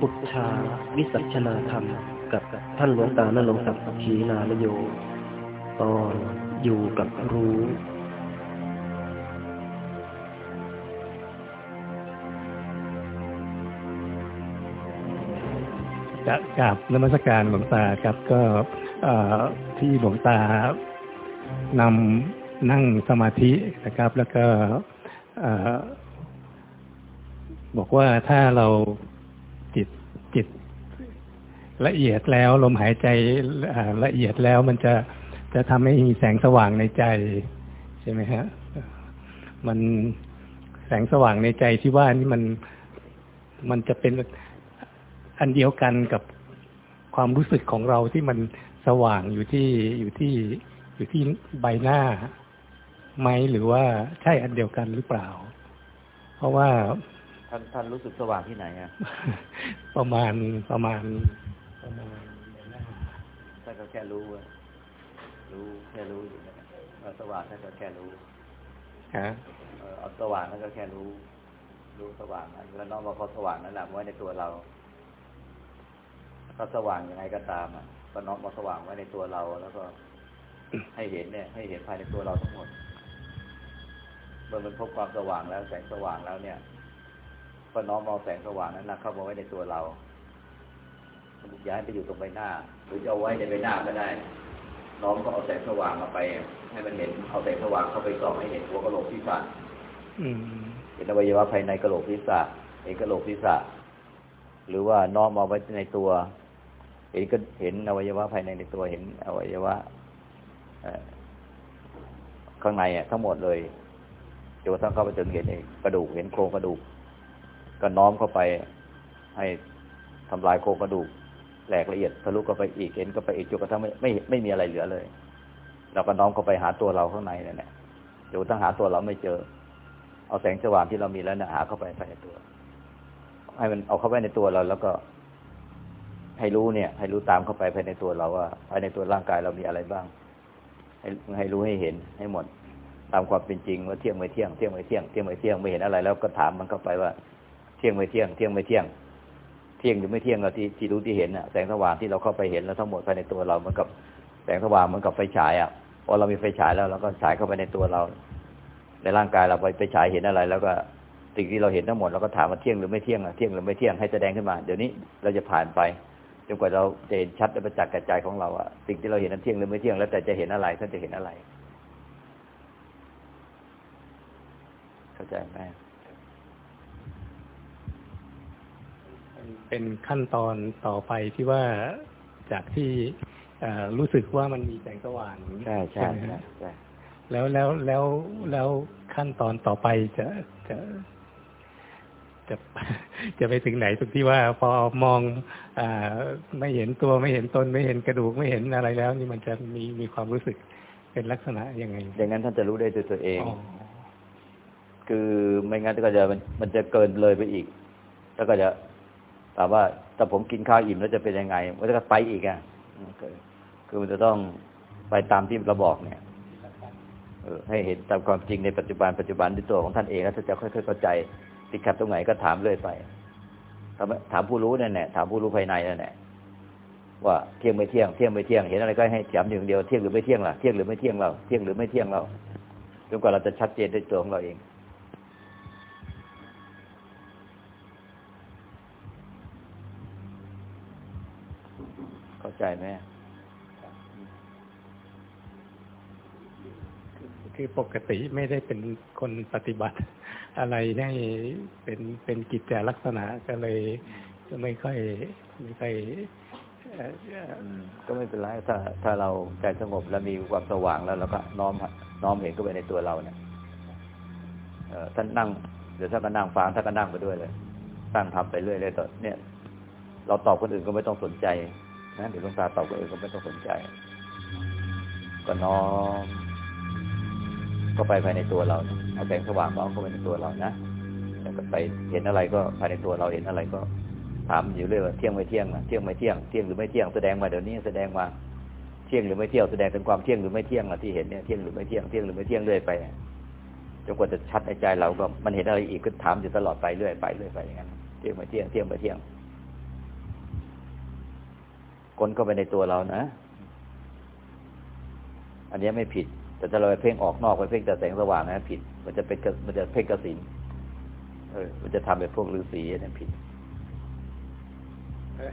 พุทธาวิสัชนาธรรม กับท่านหลวงตานรงศักดิ์ขีนาลโย ตอนอยู่กับรู้จะกราบนมัสการหลวงตาครับก็ที่หลวงตานำนั่งสมาธินะครับ แล้วก็บอกว่าถ้าเรา ละเอียดแล้ว ลมหายใจเอ่อละเอียดแล้วมันจะจะทำให้มีแสงสว่างในใจ ใช่ไหมฮะมันแสงสว่างในใจที่ว่านี่มันมันจะเป็นอันเดียวกันกับความรู้สึกของเราที่มันสว่างอยู่ที่อยู่ที่อยู่ที่ใบหน้าไหมหรือว่าใช่อันเดียวกันหรือเปล่า เพราะว่าท่านท่านรู้สึกสว่างที่ไหนอะประมาณประมาณ ประมาณใบหน้าท่านก็แค่รู้อะรู้แค่รู้อยู่นะว่าสว่างท่านก็แค่รู้ฮะเออเอาสว่างท่านก็แค่รู้ รู้สว่างนั้นแล้วน้อมมาเขาสว่างนั้นแหละไว้ในตัวเราถ้าสว่างยังไงก็ตามอะก็น้อมมาสว่างไว้ในตัวเราแล้วก็ให้เห็นเนี่ย ให้เห็นภายในตัวเราทั้งหมดเมื่อมันพบความสว่างแล้วแสงสว่างแล้วเนี่ย ก็น้อมเอาแสงสว่างนั้นนะเข้ามาไว้ในตัวเรา ย้ายไปอยู่ตรงใบหน้า หรือจะเอาไว้ในใบหน้าก็ได้ น้อมก็เอาแสงสว่างมาไป ให้มันเห็นเอาแสงสว่างเข้าไปส่องให้เห็นหัวกะโหลกศีรษะเห็นอวัยวะภายในกะโหลกศีรษะเห็นกะโหลกศีรษะ หรือว่าน้อมเอาไว้ในตัว เห็นก็เห็นอวัยวะภายในในตัวเห็นอวัยวะข้างในอะทั้งหมดเลยจนกระทั่งเข้าไปจนเห็นเองกระดูกเห็นโครงกระดูก ก็น้อมเข้าไปให้ทำลายโครงกระดูก แหลกละเอียดทะลุเข้าไปอีกเห็นก็ไปอีกจนกระทั่งไม่ไม่ไม่มีอะไรเหลือเลยเราก็น้อมเข้าไปหาตัวเราข้างในนั่นแหละจนกระทั่งหาตัวเราไม่เจอ เอาแสงสว่างที่เรามีแล้วนะหาเข้าไปภายในตัว ให้มันเอาเข้าไปในตัวเรา แล้วก็ ให้รู้เนี่ย ให้รู้ตามเข้าไปภายในตัวเราว่าภายในตัวร่างกายเรามีอะไรบ้าง ให้ให้รู้ให้เห็นให้หมด ตามความเป็นจริงว่าเที่ยงไม่เที่ยงเที่ยงไม่เที่ยงเที่ยงไม่เที่ยงไม่เห็นอะไร แล้วก็ถามมันเข้าไปว่า เที่ยงไม่เที่ยงเที่ยงไม่เที่ยง เที่ยงหรือไม่เที่ยงเราที่ที่รู้ที่เห็นน่ะแสงสว่างที่เราเข้าไปเห็นแล้วทั้งหมดภายในตัวเราเหมือนกับแสงสว่างเหมือนกับไฟฉายอะพอเรามีไฟฉายแล้วเราก็ฉายเข้าไปในตัวเรา ในร่างกายเราไปไปฉายเห็นอะไร แล้วก็สิ่งที่เราเห็นทั้งหมดเราก็ถามว่าเที่ยงหรือไม่เที่ยงอะเที่ยงหรือไม่เที่ยงให้แสดงขึ้นมา เดี๋ยวนี้เราจะผ่านไปจนกว่าเราจะเห็นชัดและประจักษ์กับใจของเราอะสิ่งที่เราเห็นนั้นเที่ยงหรือไม่เที่ยงแล้วแต่จะเห็นอะไรท่านจะเห็นอะไร เข้าใจไหม เป็นขั้นตอนต่อไปที่ว่าจากที่เอ่อรู้สึกว่ามันมีแสงสว่างใช่ใช่ไหมใช่ฮะใช่แล้วแล้วแล้วแล้วขั้นตอนต่อไปจะจะจะจะไปถึงไหนตรงที่ว่าพอมองอ่าไม่เห็นตัวไม่เห็นตนไม่เห็นกระดูกไม่เห็นอะไรแล้ว นี่มันจะมีมีความรู้สึกเป็นลักษณะยังไง อย่างนั้นท่านจะรู้ได้ด้วยตัวเองอ๋อคือไม่งั้นก็จะมันมันจะเกินเลยไปอีก แล้วก็จะ ถามว่าแต่ผมกินข้าวอิ่มแล้วจะเป็นยังไงมันจะไปอีกอะคือมันจะต้องไปตามที่เราบอกเนี่ยอให้เห็นตามความจริงในปัจจุบันปัจจุบันด้วยตัวของท่านเองแล้วท่าจะค่อยๆเข้าใจติดขัดตรงไหนก็ถามเรื่อยไปถามถามผู้รู้นั่นแหละถามผู้รู้ภายในนั่นแหละว่าเที่ยงไม่เที่ยงเที่ยงไม่เที่ยงเห็นอะไรก็ให้ถามอย่างเดียวเที่ยงหรือไม่เที่ยงล่ะเที่ยงหรือไม่เที่ยงเราเที่ยงหรือไม่เที่ยงเราจนกว่าเราจะชัดเจนด้วยตัวของเราเอง ไหมคือปกติไม่ได้เป็นคนปฏิบัติ อะไรให้เป็นเป็นกิจจลักษณะก็เลยก็ไม่ค่อยไม่ค่อยเอ่อเอ่ออืมก็ไม่เป็นไรถ้า ถ้าเราใจสงบแล้วมีความสว่างแล้วเราก็น้อมน้อมเห็นเข้าไปในตัวเราเนี่ยเออท่านนั่งเดี๋ยวท่านก็นั่งฟังท่านก็นั่งไปด้วยเลยตั้งทำไปเรื่อยเลยต่อเนี่ย เราตอบคนอื่นก็ไม่ต้องสนใจ นะเดี๋ยวหลวงตาตอบคนอื่นก็ไม่ต้องสนใจ ก็น้อมก็ไปภายในตัวเราเอาแสงสว่างน้อมเข้าไปในตัวเรานะแล้วก็ไปเห็นอะไรก็ภายในตัวเราเห็นอะไรก็ถามอยู่เรื่อยว่าเที่ยงไม่เที่ยงนะเที่ยงไม่เที่ยงเที่ยงหรือไม่เที่ยงแสดงมาเดี๋ยวนี้แสดงมาเที่ยงหรือไม่เที่ยงแสดงถึงความเที่ยงหรือไม่เที่ยงนะที่เห็นเนี่ยเที่ยงหรือไม่เที่ยงเที่ยงหรือไม่เที่ยงเรื่อยไปจนกว่าจะชัดในใจเราก็มันเห็นอะไรอีกก็ถามอยู่ตลอดไปเรื่อยไปเรื่อยไปอย่างนั้นเที่ยงไม่เที่ยงเที่ยงไม่เที่ยง กลเข้าไปในตัวเรานะ อันนี้ไม่ผิด แต่ถ้าเราไปเพ่งออกนอกไปเพ่งแต่แสงสว่างนะผิด มันจะเป็นกระมันจะเพ่งกระสินเออ มันจะทำเป็นพวกฤาษีอันนั้นผิด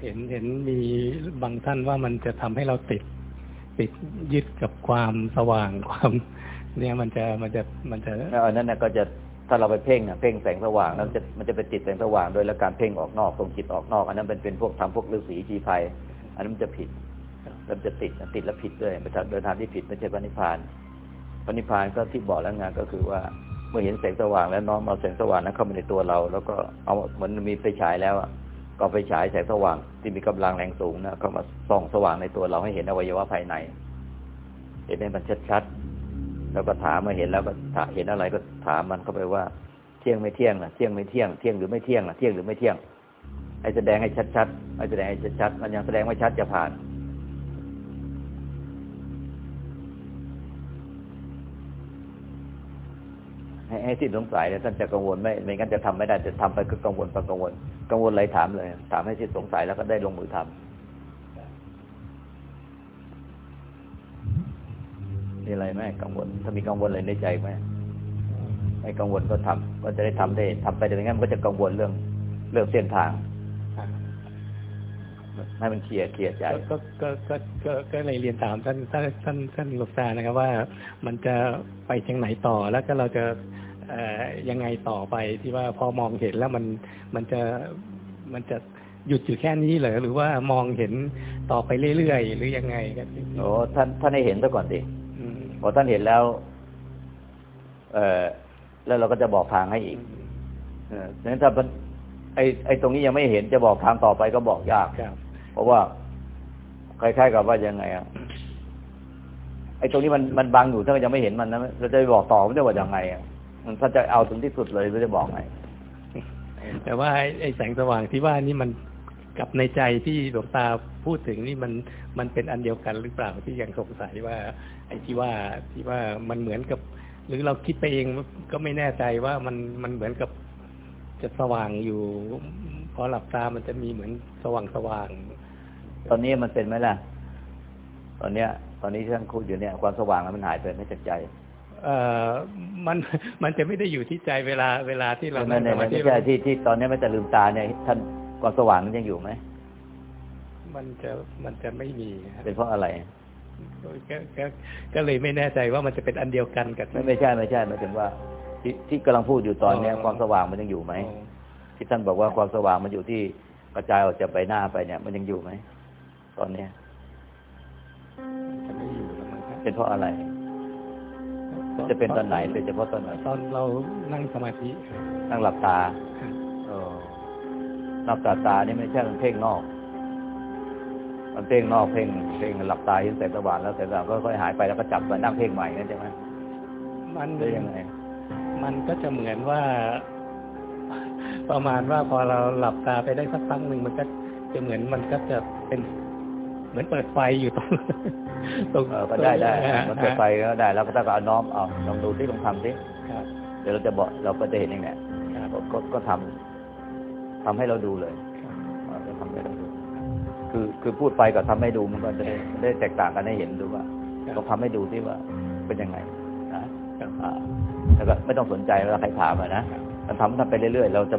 เห็นเห็นมีบางท่านว่ามันจะทำให้เราติด ติดยึดกับความสว่างความ เนี่ยมันจะมันจะมันจะแล้วอันนั้นนะก็จะถ้าเราไปเพ่งนะเพ่งแสงสว่างแล้วจะมันจะไปติดแสงสว่างโดยแล้วการเพ่งออกนอกส่งจิตออกนอก อันนั้นเป็นเป็นพวกทำพวกฤาษีชีภัย อันนั้นมันจะผิดแล้วมันจะติดนะติดแล้วผิดด้วยไปทางเดินทางที่ผิดไม่ใช่พระนิพพานพระนิพพานก็ที่บอกแล้วไงก็คือว่าเมื่อเห็นแสงสว่างแล้วน้อมเอาแสงสว่างนั้นเข้ามาในตัวเรา แล้วก็เอาเหมือนมีไฟฉายแล้วอะก็เอาไฟฉายแสงสว่างที่มีกำลังแรงสูงนะเข้ามาส่องสว่างในตัวเราให้เห็นอวัยวะภายใน เห็นให้มันชัดๆแล้วก็ถามมาเห็นแล้วก็ถาเห็นอะไรก็ถามมันเข้าไปว่า เที่ยงไม่เที่ยงนะเที่ยงไม่เที่ยงเที่ยงหรือไม่เที่ยงนะเที่ยงหรือไม่เที่ยง ให้แสดงให้ชัดๆให้แสดงให้ชัดๆมันยังแสดงไม่ชัดจะผ่าน ให้ให้สิ้นสงสัยแล้วท่านจะกังวลไม่ไม่งั้นจะทำไม่ได้จะทำไปก็กังวลไปกังวล กังวลอะไรถามเลย ถามให้สิ้นสงสัยแล้วก็ได้ลงมือทำมีอะไรไหมกังวล ถ้ามีกังวลอะไรในใจไหมไม่กังวลก็ทำก็จะได้ทำได้ทำไปแต่ไม่งั้นมันก็จะกังวลเรื่องเรื่องเส้นทาง ให้มันเคลียร์เคลียร์ใจก็ก็ก็ก็ก็เลยเรียนถามท่านท่านท่านท่านหลวงตานะครับว่ามันจะไปทางไหนต่อแล้วก็เราจะเอ่อยังไงต่อไปที่ว่าพอมองเห็นแล้วมันมันจะมันจะหยุดอยู่แค่นี้เหรอหรือว่ามองเห็นต่อไปเรื่อยๆหรือยังไงครับโอ้ท่านท่านให้เห็นซะก่อนสิอืมพอท่านเห็นแล้ว เออแล้วเราก็จะบอกทางให้อีกเออฉะนั้นถ้ามันไอไอตรงนี้ยังไม่เห็นจะบอกทางต่อไปก็บอกยากครับ เพราะว่าคล้ายๆกับว่ายังไงอะไอ้ตรงนี้มันมันบังอยู่ถ้ายังไม่เห็นมันนะเราจะบอกต่อไม่ได้ว่ายังไงอะมันถ้าจะเอาถึงที่สุดเลยไม่ได้บอกไงแต่ว่าไอ้ไอ้แสงสว่างที่ว่านี่มันกับในใจที่หลวงตาพูดถึงนี่มันมันเป็นอันเดียวกันหรือเปล่าที่ยังสงสัยว่า ไอ้ที่ว่าที่ว่ามันเหมือนกับ หรือเราคิดไปเองก็ไม่แน่ใจว่ามันมันเหมือนกับจะสว่างอยู่ พอหลับตามันจะมีเหมือนสว่างสว่าง ตอนนี้มันเป็นไหมล่ะ ตอนเนี้ย ตอนนี้ที่ท่านคุยอยู่เนี่ย ความสว่างมันหายไปไม่จากใจเอ่อมันมันจะไม่ได้อยู่ที่ใจเวลาเวลาที่เราไม่นั่งไม่สมาไม่ธิใช่ที่ที่ตอนนี้ไม่แต่ลืมตาเนี่ยท่านความสว่างมันยังอยู่ไหมมันจะมันจะไม่มีครับเป็นเพราะอะไรก็ก็ก็เลยไม่แน่ใจว่ามันจะเป็นอันเดียวกันกับไม่ไม่ใช่ไม่ใช่หมายถึงว่า ที่ที่กำลังพูดอยู่ตอนเนี้ยอ๋อความสว่างมันยังอยู่ไหมอ๋อที่ท่านบอกว่าความสว่างมันอยู่ที่กระจายออกจากใบหน้าไปเนี่ย มันยังอยู่ไหม ตอนเนี้ยจะไม่อยู่แล้วมั้งครับเป็นเพราะอะไร จะเป็นตอนไหนเป็นเฉพาะตอนไหนตอนเรานั่งสมาธินั่งหลับตาเออหลับตาตานี่ไม่ใช่มันเพ่งนอก มันเพ่งนอกเพ่งเพ่งหลับตาเห็นแสงสว่างแล้วแสงสว่างก็ค่อยหายไปแล้วก็จับมานั่งเพ่งใหม่นั่นใช่ไหมมันหรือยังไงมันก็จะเหมือนว่า ประมาณว่าพอเราหลับตาไปได้สักพักหนึ่งมันก็จะเหมือนมันก็จะเป็นเห มือนเปิดไฟอยู่ตรงตรงเออก็ได้ได้ตรงมันเปิดไฟก็ได้แล้วก็ถ้าก็เอาน้อมเอาลองดูที่ลองทำสิครับเดี๋ยวเราจะบอกเราก็จะเห็นเองแหละครับก็ก็ก็ทำทำให้เราดูเลยเราจะทำให้เราดูคือคือพูดไปกับทำให้ดูมันก็จะได้ได้แตกต่างกันให้เห็นดูว่าครับต้องทำให้ดูที่ว่าเป็นยังไงนะครับอ่าแล้วก็ไม่ต้องสนใจเวลาใครถามอะนะมันทำทำไปเรื่อยๆเราจะ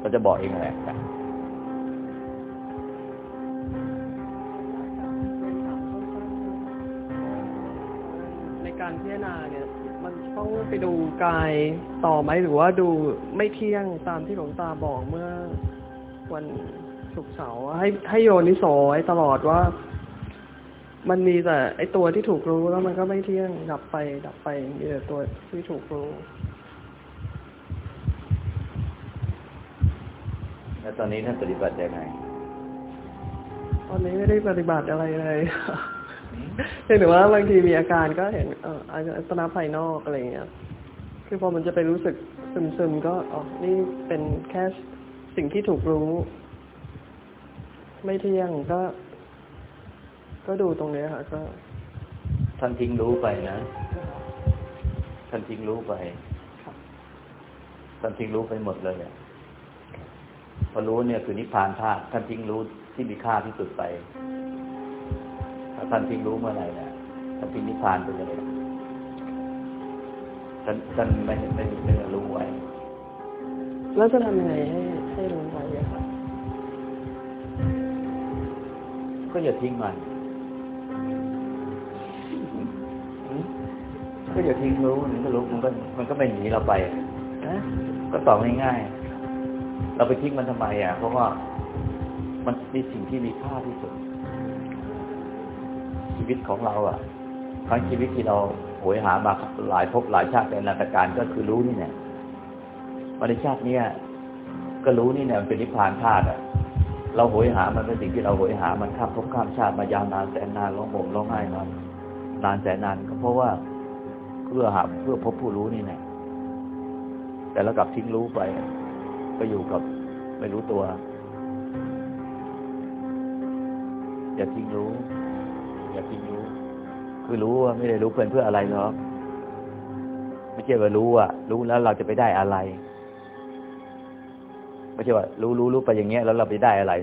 เราจะบอกเองแหละ จารณาเนี่ยมันต้องไปดูกายต่อไหมหรือว่าดูไม่เที่ยงตามที่หลวงตาบอกเมื่อวันศุกร์เสาร์ให้ให้โยนิโสไว้ตลอดว่า มันมีแต่ไอตัวที่ถูกรู้แล้วมันก็ไม่เที่ยงดับไป ดับไปมีแต่ตัวที่ถูกรู้ แล้วตอนนี้ท่านปฏิบัติยังไง ตอนนี้ไม่ได้ปฏิบัติอะไรเลย เพียงแต่ว่าบางทีมีอาการก็เห็นเอออาตนาภายนอกอะไรเงี้ย คือพอมันจะไปรู้สึกซึมๆก็อ๋อนี่เป็นแค่สิ่งที่ถูกรู้ ไม่เที่ยงก็ ก็ดูตรงนี้ค่ะ ก็ท่านทิ้งรู้ไปนะท่านทิ้งรู้ไปท่านทิ้งรู้ไปหมดเลยอะพอรู้เนี่ยคือนิพพานธาตุท่านทิ้งรู้ที่มีค่าที่สุดไป ท่านทิ้งรู้เมื่อไหร่เนี่ยท่านทิ้งนิพพานไปเลยท่านท่านไม่ไม่ไม่ไม่รู้ไว้แล้วจะทำยังไงให้ให้รู้ไว้อะครับก็อย่าทิ้งมันก็อย่าทิ้งรู้มันก็รู้มันก็ มันก็ไม่หนีเราไปนะก็ตอบง่ายๆเราไปทิ้งมันทำไมอะ เพราะว่ามันมีสิ่งที่มีค่าที่สุด ชีวิตของเราอะทั้งชีวิตที่เราโหยหามาหลายภพหลายชาติในนาตการก็คือรู้นี่เนี่ยมาในชาติเนี้ยก็รู้นี่เนี่ยมันเป็นนิพพานธาตุอะ เราโหยหามันเป็นสิ่งที่เราโหยหามันข้ามภพข้ามชาติมายาวนานแสนนานร้องห่มร้องไห้มานานแสนนานก็เพราะว่าเพื่อหาเพื่อพบผู้รู้นี่แหละแต่แล้วกลับทิ้งรู้ไป ก็อยู่กับไม่รู้ตัว อย่าทิ้งรู้ อย่าทิ้งรู้ คือรู้ว่าไม่ได้รู้เพื่อนเพื่ออะไรหรอกไม่ใช่ว่ารู้อะ รู้แล้วเราจะไปได้อะไร ไม่ใช่ว่ารู้รู้รู้ไปอย่างเงี้ยแล้วเราไปได้อะไร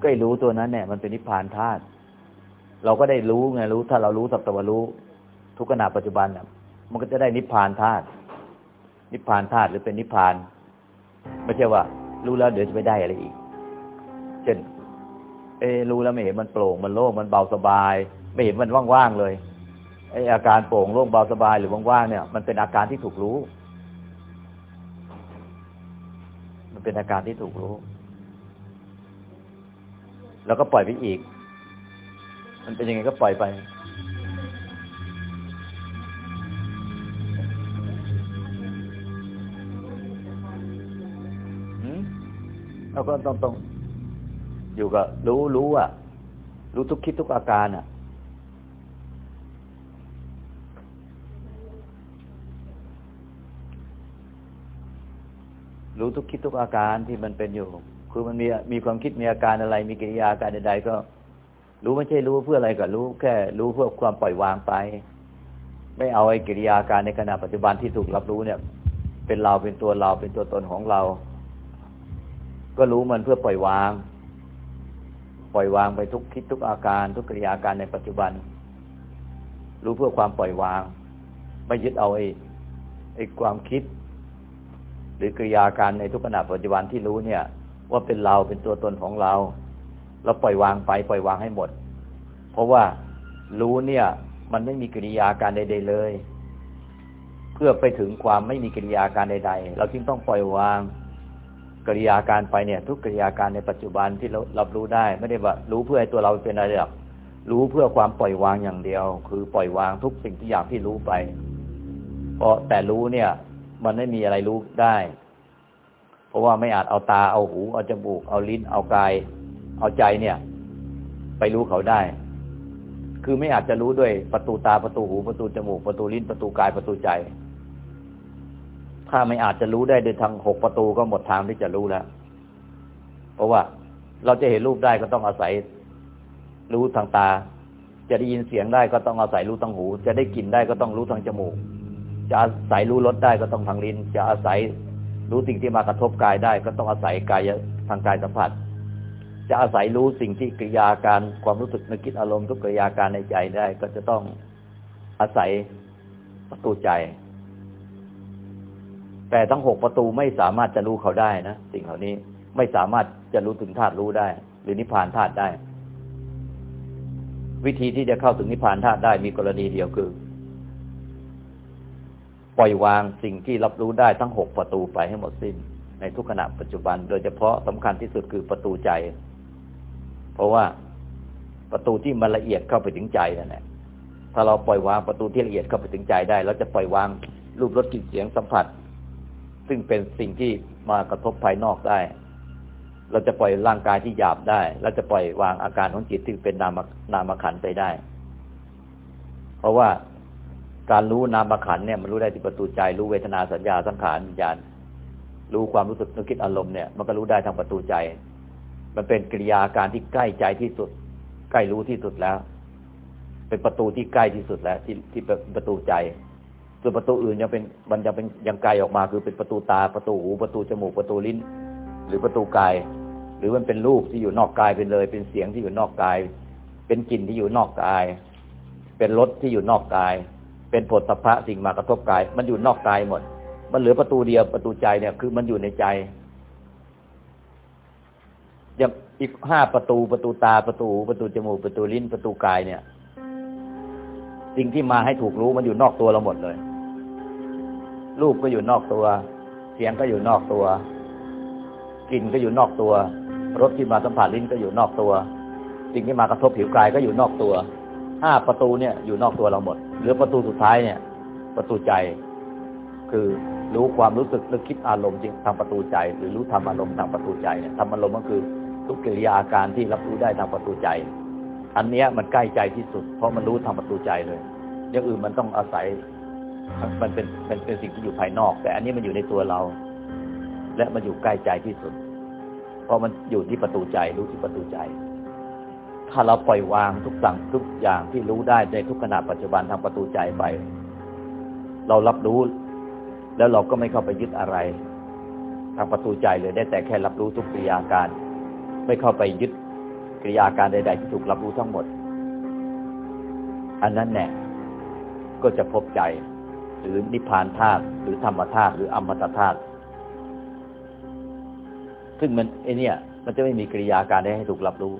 ก็ไอ้รู้ตัวนั้นเนี่ย มันเป็นนิพพานธาตุเราก็ได้รู้ไงรู้ ถ้าเรารู้สัตวรู้ ทุกขณะปัจจุบันเนี่ยมันก็จะได้นิพพานธาตุนิพพานธาตุหรือเป็นนิพพาน ไม่ใช่ว่า รู้แล้วเดี๋ยวจะไปได้อะไรอีก เช่น เออรู้แล้วไม่เห็นมันโปร่งมันโล่งมันเบาสบาย ไม่เห็นมันว่างๆเลยไออาการโปร่งโล่งเบาสบายหรือว่างๆเนี่ย มันเป็นอาการที่ถูกรู้ มันเป็นอาการที่ถูกรู้ แล้วก็ปล่อยไปอีก มันเป็นยังไงก็ปล่อยไปเราก็ต้องต้อง อยู่กับรู้รู้อะ รู้ทุกคิดทุกอาการอะ รู้ทุกคิดทุกอาการที่มันเป็นอยู่ คือมันมีมีความคิดมีอาการอะไร มีกิริยาการใดๆก็ รู้ไม่ใช่รู้เพื่ออะไรก็รู้แค่ รู้เพื่อความปล่อยวางไป ไม่เอาไอ้กิริยาการในขณะปัจจุบันที่ถูกรับรู้เนี่ย เป็นเราเป็นตัวเราเป็นตัวตนของเรา ก็รู้มันเพื่อปล่อยวาง ล่อยวางไปทุกคิดทุกอาการ ทุกกิริยาการในปัจจุบัน รู้เพื่อความปล่อยวาง ไม่ยึดเอาไอ้ไอ้ความคิด หรือกิริยาการในทุกขณะปัจจุบันที่รู้เนี่ย ว่าเป็นเราเป็นตัวตนของเรา เราปล่อยวางไปปล่อยวางให้หมด เพราะว่ารู้เนี่ย มันไม่มีกิริยาการใด ๆเลย เพื่อไปถึงความไม่มีกิริยาการใด ๆ เราจึงต้องปล่อยวาง กิริยาการไปเนี่ย ทุกกิริยาการในปัจจุบันที่เรารับรู้ได้ ไม่ได้ว่ารู้เพื่อให้ตัวเราเป็นอะไรหรอกรู้เพื่อความปล่อยวางอย่างเดียว คือปล่อยวางทุกสิ่งทุกอย่างที่รู้ไปเพราะแต่รู้เนี่ย มันไม่มีอะไรรู้ได้ เพราะว่าไม่อาจเอาตาเอาหูเอาจมูก เอาลิ้น เอากาย เอาใจเนี่ย ไปรู้เขาได้ คือไม่อาจจะรู้ด้วยประตูตาประตูหูประตูจมูกประตูลิ้นประตูกายประตูใจ ถ้าไม่อาจจะรู้ได้โดยทางหกประตูก็หมดทางที่จะรู้แล้ว เพราะว่าเราจะเห็นรูปได้ก็ต้องอาศัยรู้ทางตา จะได้ยินเสียงได้ก็ต้องอาศัยรู้ทางหู จะได้กลิ่นได้ก็ต้องรู้ทางจมูก จะอาศัยรู้รสได้ก็ต้องทางลิ้น จะอาศัยรู้สิ่งที่มากระทบกายได้ ก็ต้องอาศัยกายทางกายสัมผัส จะอาศัยรู้สิ่งที่กิริยาการความรู้สึกนึกคิดอารมณ์ทุกกิริยาการในใจได้ ก็จะต้องอาศัยประตูใจ แต่ทั้งหกประตูไม่สามารถจะรู้เขาได้นะสิ่งเหล่านี้ไม่สามารถจะรู้ถึงธาตุรู้ได้ หรือนิพพานธาตุได้ วิธีที่จะเข้าถึงนิพพานธาตุได้มีกรณีเดียวคือ ปล่อยวางสิ่งที่รับรู้ได้ทั้งหกประตูไปให้หมดสิ้น ในทุกขณะปัจจุบัน โดยเฉพาะสำคัญที่สุดคือประตูใจ เพราะว่าประตูที่มันละเอียดเข้าไปถึงใจนั่นแหละถ้าเราปล่อยวางประตูที่ละเอียดเข้าไปถึงใจได้เราจะปล่อยวางรูปรสกลิ่นเสียงสัมผัส ซึ่งเป็นสิ่งที่มากระทบภายนอกได้ เราจะปล่อยร่างกายที่หยาบได้ เราจะปล่อยวางอาการของจิตที่เป็นนามนามขันไปได้ เพราะว่าการรู้นามขันเนี่ยมันรู้ได้ที่ประตูใจ รู้เวทนาสัญญาสังขารวิญญาณ รู้ความรู้สึกนึกคิดอารมณ์เนี่ยมันก็รู้ได้ทางประตูใจ มันเป็นกิริยาการที่ใกล้ใจที่สุด ใกล้รู้ที่สุดแล้ว เป็นประตูที่ใกล้ที่สุดแล้ว ที่ที่ประตูใจ ส่วนประตูอื่นยังเป็นมันยังเป็นยังไกลออกมา คือเป็นประตูตาประตูหูประตูจมูกประตูลิ้น หรือประตูกาย หรือมันเป็นรูปที่อยู่นอกกายไปเลย เป็นเสียงที่อยู่นอกกาย เป็นกลิ่นที่อยู่นอกกาย เป็นรสที่อยู่นอกกาย เป็นผลสะพะสิ่งมากระทบกาย มันอยู่นอกกายหมด มันเหลือประตูเดียวประตูใจเนี่ย คือมันอยู่ในใจอย่างอีกห้าประตูประตูตาประตูประตูจมูกประตูลิ้นประตูกายเนี่ย สิ่งที่มาให้ถูกรู้มันอยู่นอกตัวเราหมดเลย รูปก็อยู่นอกตัว เสียงก็อยู่นอกตัว กลิ่นก็อยู่นอกตัว รสที่มาสัมผัสลิ้นก็อยู่นอกตัว สิ่งที่มากระทบผิวกายก็อยู่นอกตัว ห้าประตูเนี่ยอยู่นอกตัวเราหมด เหลือประตูสุดท้ายเนี่ย ประตูใจ คือรู้ความรู้สึกนึกคิดอารมณ์จริงทางประตูใจ หรือรู้ธรรมอารมณ์ทางประตูใจเนี่ยธรรมอารมณ์ก็คือทุกกิริยาอาการที่รับรู้ได้ทางประตูใจ อันเนี้ยมันใกล้ใจที่สุด เพราะมันรู้ทางประตูใจเลยอย่างอื่นมันต้องอาศัย มันเป็นเป็นเป็นสิ่งที่อยู่ภายนอก แต่อันนี้มันอยู่ในตัวเรา และมันอยู่ใกล้ใจที่สุด เพราะมันอยู่ที่ประตูใจรู้ที่ประตูใจ ถ้าเราปล่อยวางทุกสั่งทุกอย่างที่รู้ได้ในทุกขณะปัจจุบันทางประตูใจไป เรารับรู้ แล้วเราก็ไม่เข้าไปยึดอะไร ทางประตูใจเลยได้แต่แค่รับรู้ทุกกิริยาการ ไม่เข้าไปยึด กิริยาการใด ๆ ที่ถูกรับรู้ทั้งหมด อันนั้นแน่ก็จะพบใจ หรือนิพพานธาตุหรือธรรมธาตุหรืออมตะธาตุซึ่งมันไอเนี่ย มันจะไม่มีกิริยาการได้ให้ถูกรับรู้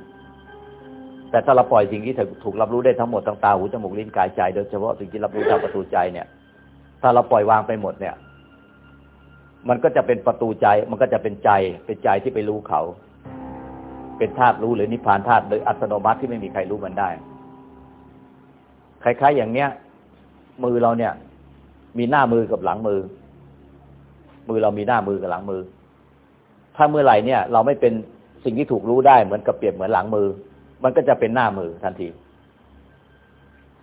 แต่ถ้าเราปล่อยสิ่งที่ถูกรับรู้ได้ทั้งหมดทางตาหูจมูกลิ้นกายใจ โดยเฉพาะสิ่งที่รับรู้ทางประตูใจเนี่ย ถ้าเราปล่อยวางไปหมดเนี่ยมันก็จะเป็นประตูใจ มันก็จะเป็นใจ เป็นใจที่ไปรู้เขา เป็นธาตุรู้หรือนิพพานธาตุโดยอัตโนมัติที่ไม่มีใครรู้มันได้ คล้ายๆอย่างเนี้ย มือเราเนี่ย มีหน้ามือกับหลังมือ มือเรามีหน้ามือกับหลังมือ ถ้าเมื่อไหร่เนี่ย เราไม่เป็นสิ่งที่ถูกรู้ได้เหมือนกับเปรียบเหมือนหลังมือ มันก็จะเป็นหน้ามือทันที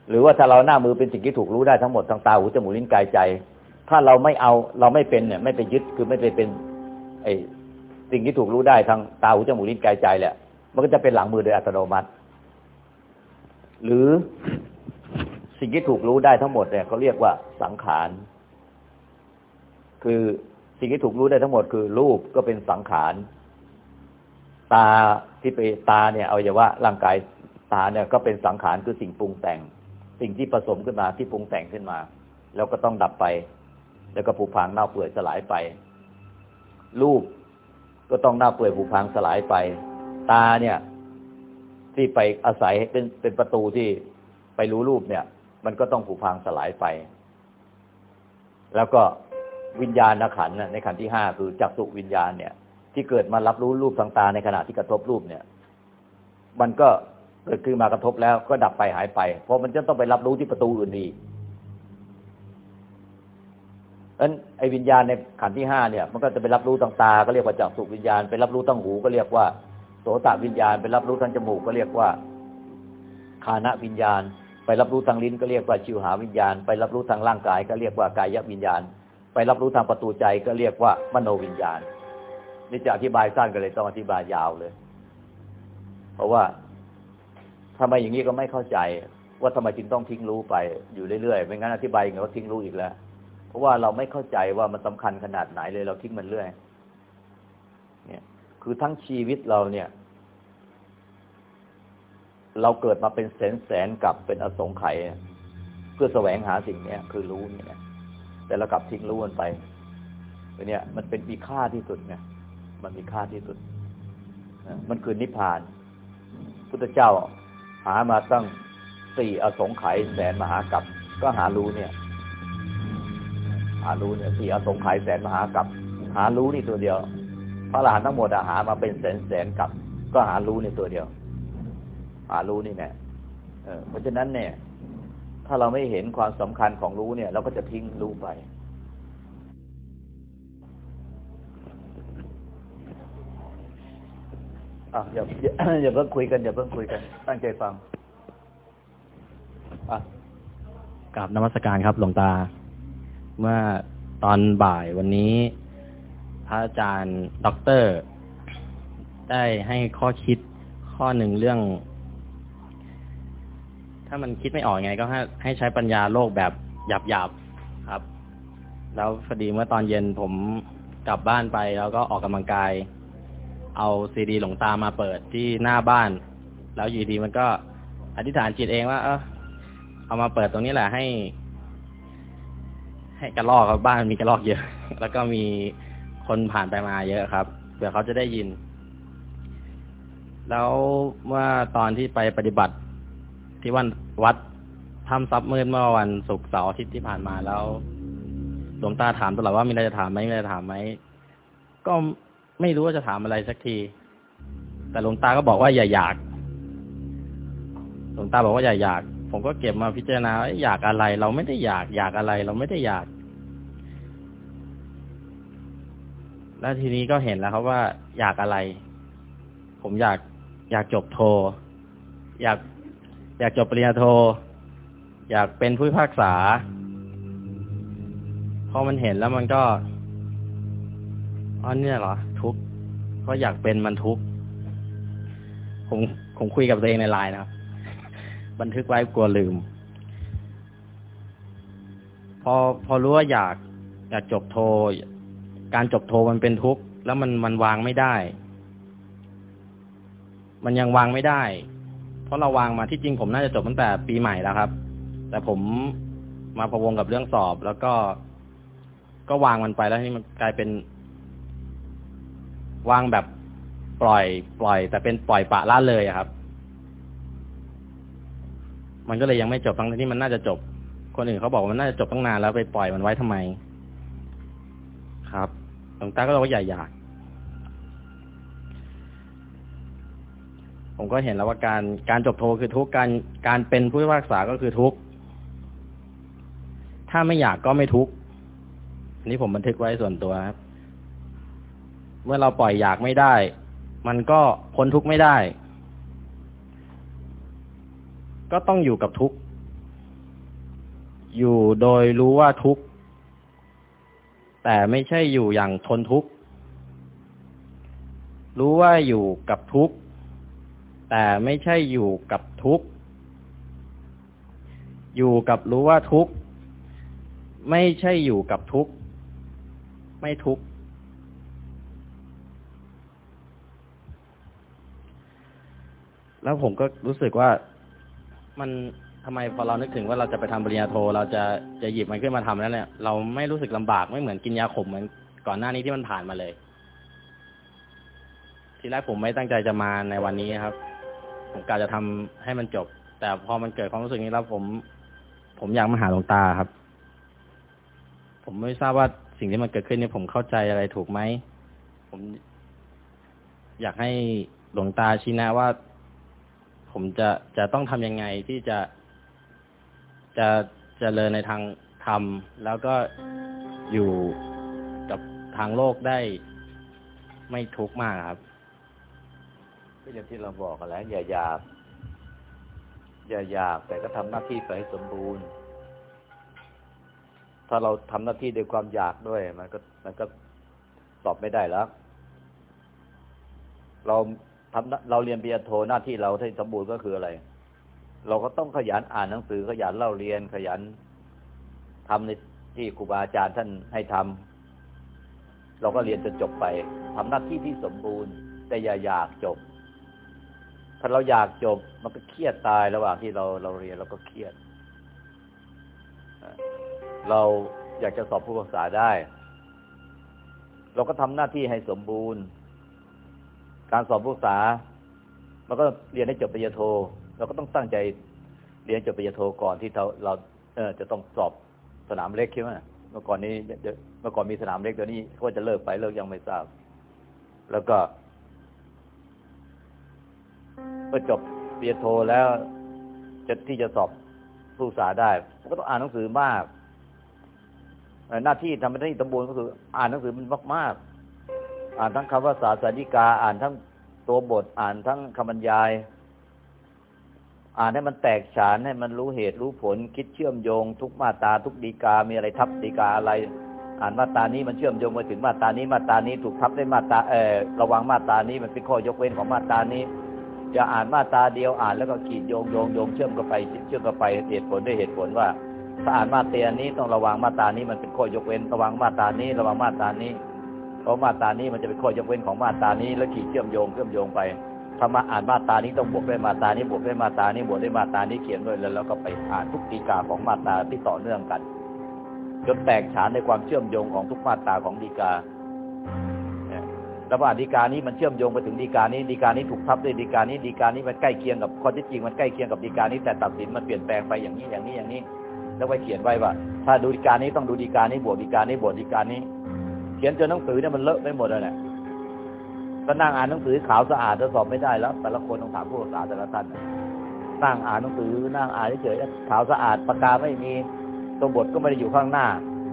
หรือว่าถ้าเราหน้ามือเป็นสิ่งที่ถูกรู้ได้ทั้งหมดทางตาหูจมูกลิ้นกายใจ ถ้าเราไม่เอาเราไม่เป็นเนี่ย ไม่ไปยึดคือไม่ไปเป็น ไอ สิ่งที่ถูกรู้ได้ทางตาหูจมูกลิ้นกายใจแหละมันก็จะเป็นหลังมือโดยอัตโนมัติ หรือสิ่งที่ถูกรู้ได้ทั้งหมดเนี่ยเขาเรียกว่าสังขาร คือสิ่งที่ถูกรู้ได้ทั้งหมด คือรูปก็เป็นสังขาร ตาที่ไปตาเนี่ยเอาอย่าว่าร่างกายตาเนี่ยก็เป็นสังขารคือสิ่งปรุงแต่ง สิ่งที่ผสมขึ้นมาที่ปรุงแต่งขึ้นมา แล้วก็ต้องดับไป แล้วก็ผุพังเน่าเปื่อยสลายไป รูป ก็ต้องเน่าเปื่อยผุพังสลายไป ตาเนี่ย ที่ไปอาศัยเป็นเป็นประตูที่ไปรู้รูปเนี่ย มันก็ต้องผุพังสลายไป แล้วก็วิญญาณขันในขันที่ห้าคือจักสุวิญญาณเนี่ย ที่เกิดมารับรู้รูปทางตาในขณะที่กระทบรูปเนี่ย มันก็เกิดขึ้นมากระทบแล้วก็ดับไปหายไป เพราะมันจะต้องไปรับรู้ที่ประตูอื่น ดีนั้นไอ้วิญญาณในขันที่ห้าเนี่ย มันก็จะไปรับรู้ทางตา ก็เรียกว่าจักสุวิญญาณ ไปรับรู้ทางหูก็เรียกว่า โสตวิญญาณ ไปรับรู้ทางจมูกก็เรียกว่าคานะวิญญาณ ไปรับรู้ทางลิ้นก็เรียกว่าชิวหาวิญญาณ ไปรับรู้ทางร่างกาย ก็เรียกว่ากายวิญญาณ ไปรับรู้ทางประตูใจก็เรียกว่ามโนวิญญาณ นี่จะอธิบายสั้นกันเลยต้องอธิบายยาวเลย เพราะว่าทำไมอย่างนี้ก็ไม่เข้าใจ ว่าทำไมจึงต้องทิ้งรู้ไปอยู่เรื่อยๆ ไม่งั้นอธิบายอย่างนี้ว่าทิ้งรู้อีกแล้ว เพราะว่าเราไม่เข้าใจว่ามันสำคัญขนาดไหนเลยเราทิ้งมันเรื่อย เนี่ย คือทั้งชีวิตเราเนี่ย เราเกิดมาเป็นแสนแสนกับเป็นอสงไขยเพื่อแสวงหาสิ่งเนี้ยคือรู้เนี่นะแต่เรากลับทิ้งรู้มันไปเนี่ย มันเป็นมีค่าที่สุดเนี่ยมันมีค่าที่สุดมันคือนิพพาน พุทธเจ้าหามาตั้งสี่อสงไขยแสนมหากับก็หารู้เนี่ย หารู้เนี่ยสี่อสงไขยแสนมหากับหารู้นี่ตัวเดียว พระอรหันต์ทั้งหมดหามาเป็นแสนแสนกับ ก็หารู้ในตัวเดียว หารู้นี่แน่เพราะฉะนั้นเนี่ย ถ้าเราไม่เห็นความสำคัญของรู้เนี่ย เราก็จะทิ้งรู้ไป อะอย่าอย่าเพิ่งคุยกันอย่าเพิ่งคุยกัน ตั้งใจฟัง อะกับนมัสการครับหลวงตา เมื่อตอนบ่ายวันนี้ พระอาจารย์ด็อกเตอร์ ได้ให้ข้อคิดข้อหนึ่งเรื่อง ถ้ามันคิดไม่ออกไง ก็ให้ให้ใช้ปัญญาโลกแบบหยาบๆครับ แล้วพอดีเมื่อตอนเย็นผมกลับบ้านไป แล้วก็ออกกำลังกาย เอาซีดีหลวงตามาเปิดที่หน้าบ้าน แล้วอยู่ดีมันก็อธิษฐานจิตเองว่า เออเอามาเปิดตรงนี้แหละให้ ให้กระลอกครับบ้านมีกระลอกเยอะ แล้วก็มีคนผ่านไปมาเยอะครับเผื่อเขาจะได้ยิน แล้วเมื่อตอนที่ไปปฏิบัติที่วันวัดถ้ำซับมืดเมื่อวันศุกร์เสาร์อาทิตย์ที่ผ่านมาแล้วหลวงตาถามตลอดว่ามีอะไรจะถามไหมมีอะไรจะถามไหมก็ไม่รู้ว่าจะถามอะไรสักที แต่หลวงตาก็บอกว่าอย่าอยาก หลวงตาบอกว่าอย่าอยาก ผมก็เก็บมาพิจารณาอยากอะไร เราไม่ได้อยากอยากอะไร เราไม่ได้อยาก แล้วทีนี้ก็เห็นแล้วครับว่า อยากอะไร ผมอยาก อยากจบโท อยาก อยากจบปริญญาโท อยากเป็นผู้พิพากษาพอมันเห็นแล้วมันก็อ๋อเนี่ยเหรอ ทุกเพราะอยากเป็นมันทุกผมผมคุยกับตัวเองในไลน์นะครับ บันทึกไว้กลัวลืม พอพอรู้ว่าอยากอยากจบโทรการจบโทรมันเป็นทุกข์แล้วมันมันวางไม่ได้ มันยังวางไม่ได้ เพราะเราวางมาที่จริงผมน่าจะจบตั้งแต่ปีใหม่แล้วครับ แต่ผมมาพะวงกับเรื่องสอบแล้วก็ ก็วางมันไปแล้วนี่มันกลายเป็น วางแบบปล่อย ปล่อย แต่เป็นปล่อยปะละเลยครับ มันก็เลยยังไม่จบทั้งที่มันน่าจะจบ คนอื่นเขาบอกว่ามันน่าจะจบตั้งนานแล้วไปปล่อยมันไว้ทำไม ครับหลวงตาก็บอกว่าอย่าอยาก ผมก็เห็นแล้วว่าการการจบโทคือทุกการการเป็นผู้พิพากษาก็คือทุกถ้าไม่อยากก็ไม่ทุกอันนี้ผมบันทึกไว้ส่วนตัวครับ เมื่อเราปล่อยอยากไม่ได้ มันก็พ้นทุกไม่ได้ ก็ต้องอยู่กับทุกข์ อยู่โดยรู้ว่าทุกข์ แต่ไม่ใช่อยู่อย่างทนทุกข์ รู้ว่าอยู่กับทุกข์ แต่ไม่ใช่อยู่กับทุกข์ อยู่กับรู้ว่าทุกข์ ไม่ใช่อยู่กับทุกข์ ไม่ทุกข์แล้วผมก็รู้สึกว่า มันทำไมพอเรานึกถึงว่าเราจะไปทำปริญญาโท เราจะจะหยิบมันขึ้นมาทำแล้วเนี่ย เราไม่รู้สึกลำบากไม่เหมือนกินยาขมเหมือนก่อนหน้านี้ที่มันผ่านมาเลย ทีแรกผมไม่ตั้งใจจะมาในวันนี้ครับ ผมกะจะทำให้มันจบ แต่พอมันเกิดความรู้สึกนี้แล้วผม ผมอยากมาหาหลวงตาครับ ผมไม่ทราบว่าสิ่งที่มันเกิดขึ้นนี่ผมเข้าใจอะไรถูกไหมผม อยากให้หลวงตาชี้แนะว่า ผมจะจะต้องทำยังไงที่จะจะจะเจริญในทางธรรม แล้วก็อยู่กับทางโลกได้ไม่ทุกข์มากครับก็อย่างที่เราบอกกันแล้วอย่าอยาก อย่าอยากแต่ก็ทำหน้าที่ไปให้สมบูรณ์ ถ้าเราทำหน้าที่ด้วยความอยากด้วย มันก็มันก็ตอบไม่ได้แล้ว เรา ทำเราเรียนปริญญาโทหน้าที่เราที่สมบูรณ์ก็คืออะไร เราก็ต้องขยันอ่านหนังสือขยันเล่าเรียนขยันทำในที่ครูบาอาจารย์ท่านให้ทำเราก็เรียนจนจบไปทำหน้าที่ที่สมบูรณ์ แต่อย่าอยากจบ ถ้าเราอยากจบมันก็เครียดตายระหว่างที่เราเราเรียนเราก็เครียด เราอยากจะสอบผู้ภาษาได้ เราก็ทำหน้าที่ให้สมบูรณ์ การสอบผู้ภาษามันก็เรียนให้จบปริญญาโท เราก็ต้องตั้งใจเรียนจบปริญญาโทก่อนที่เราเราเออจะต้องสอบสนามเล็กใช่ไหมเมื่อก่อนนี้เมื่อก่อนมีสนามเล็กเดี๋ยวนี้เขาจะเลิกไปเลิกยังไม่ทราบ แล้วก็เมื่อจบปริญญาโทแล้วจะที่จะสอบผู้ศึกษาได้ก็ต้องอ่านหนังสือมากหน้าที่ทำหน้าที่ตำบลก็คือ อ่านหนังสือมันมากๆ อ่านทั้งคำว่าศาสนิกา อ่านทั้งตัวบท อ่านทั้งคำบรรยาย อ่านให้มันแตกฉานให้มันรู้เหตุรู้ผล คิดเชื่อมโยง ทุกมาตาทุกดีกา มีอะไรทับดีกาอะไร อ่านมาตานี้มันเชื่อมโยงมาถึงมาตานี้ มาตานี้ถูกทับด้วยมาตาเออระวังมาตานี้มันเป็นข้อยกเว้นของมาตานี้จะอ่านมาตาเดียวอ่านแล้วก็ขีดโยงโยงโยงเชื่อมกันไปเชื่อมกันไปเหตุผลด้วยเหตุผลว่าถ้าอ่านมาตรานี้ต้องระวังมาตานี้มันเป็นข้อยกเว้น ระวังมาตานี้ ระวังมาตานี้ เพราะมาตานี้มันจะเป็นข้อยกเว้นของมาตานี้ แล้วขีดเชื่อมโยงเชื่อมโยงไปถ้ามาอ่านมาตานี้ต้องบวกด้วยมาตานี้บวกด้วยมาตานี้บวกด้วยมาตานี้เขียนด้วยแล้วแล้วก็ไปอ่านทุกดีกาของมาตาที่ต่อเนื่องกันจนแตกฉานในความเชื่อมโยงของทุกมาตาของดีกาแล้วว่าดีกานี้มันเชื่อมโยงไปถึงดีกานี้ดีกานี้ถูกทับด้วยดีกานี้ดีกานี้มันใกล้เคียงกับข้อเท็จจริงมันใกล้เคียงกับดีกานี้แต่ตัดสินมันเปลี่ยนแปลงไปอย่างนี้อย่างนี้อย่างนี้ แล้วไปเขียนไว้ว่า ถ้าดูดีกานี้ต้องดูดีกานี้บวกดีกานี้บวกดีกานี้ ขียนจนหนังสือเนี่ยมันเลอะไปหมดเลยแหละก็นั่งอ่านหนังสือขาวสะอาดทดสอบไม่ได้แล้ว แต่ละคนต้องถามผู้ศึกษาแต่ละท่านนั่งอ่านหนังสือนั่งอ่านเฉยๆขาวสะอาดปากกาไม่มีตัวบทก็ไม่ได้อยู่ข้างหน้า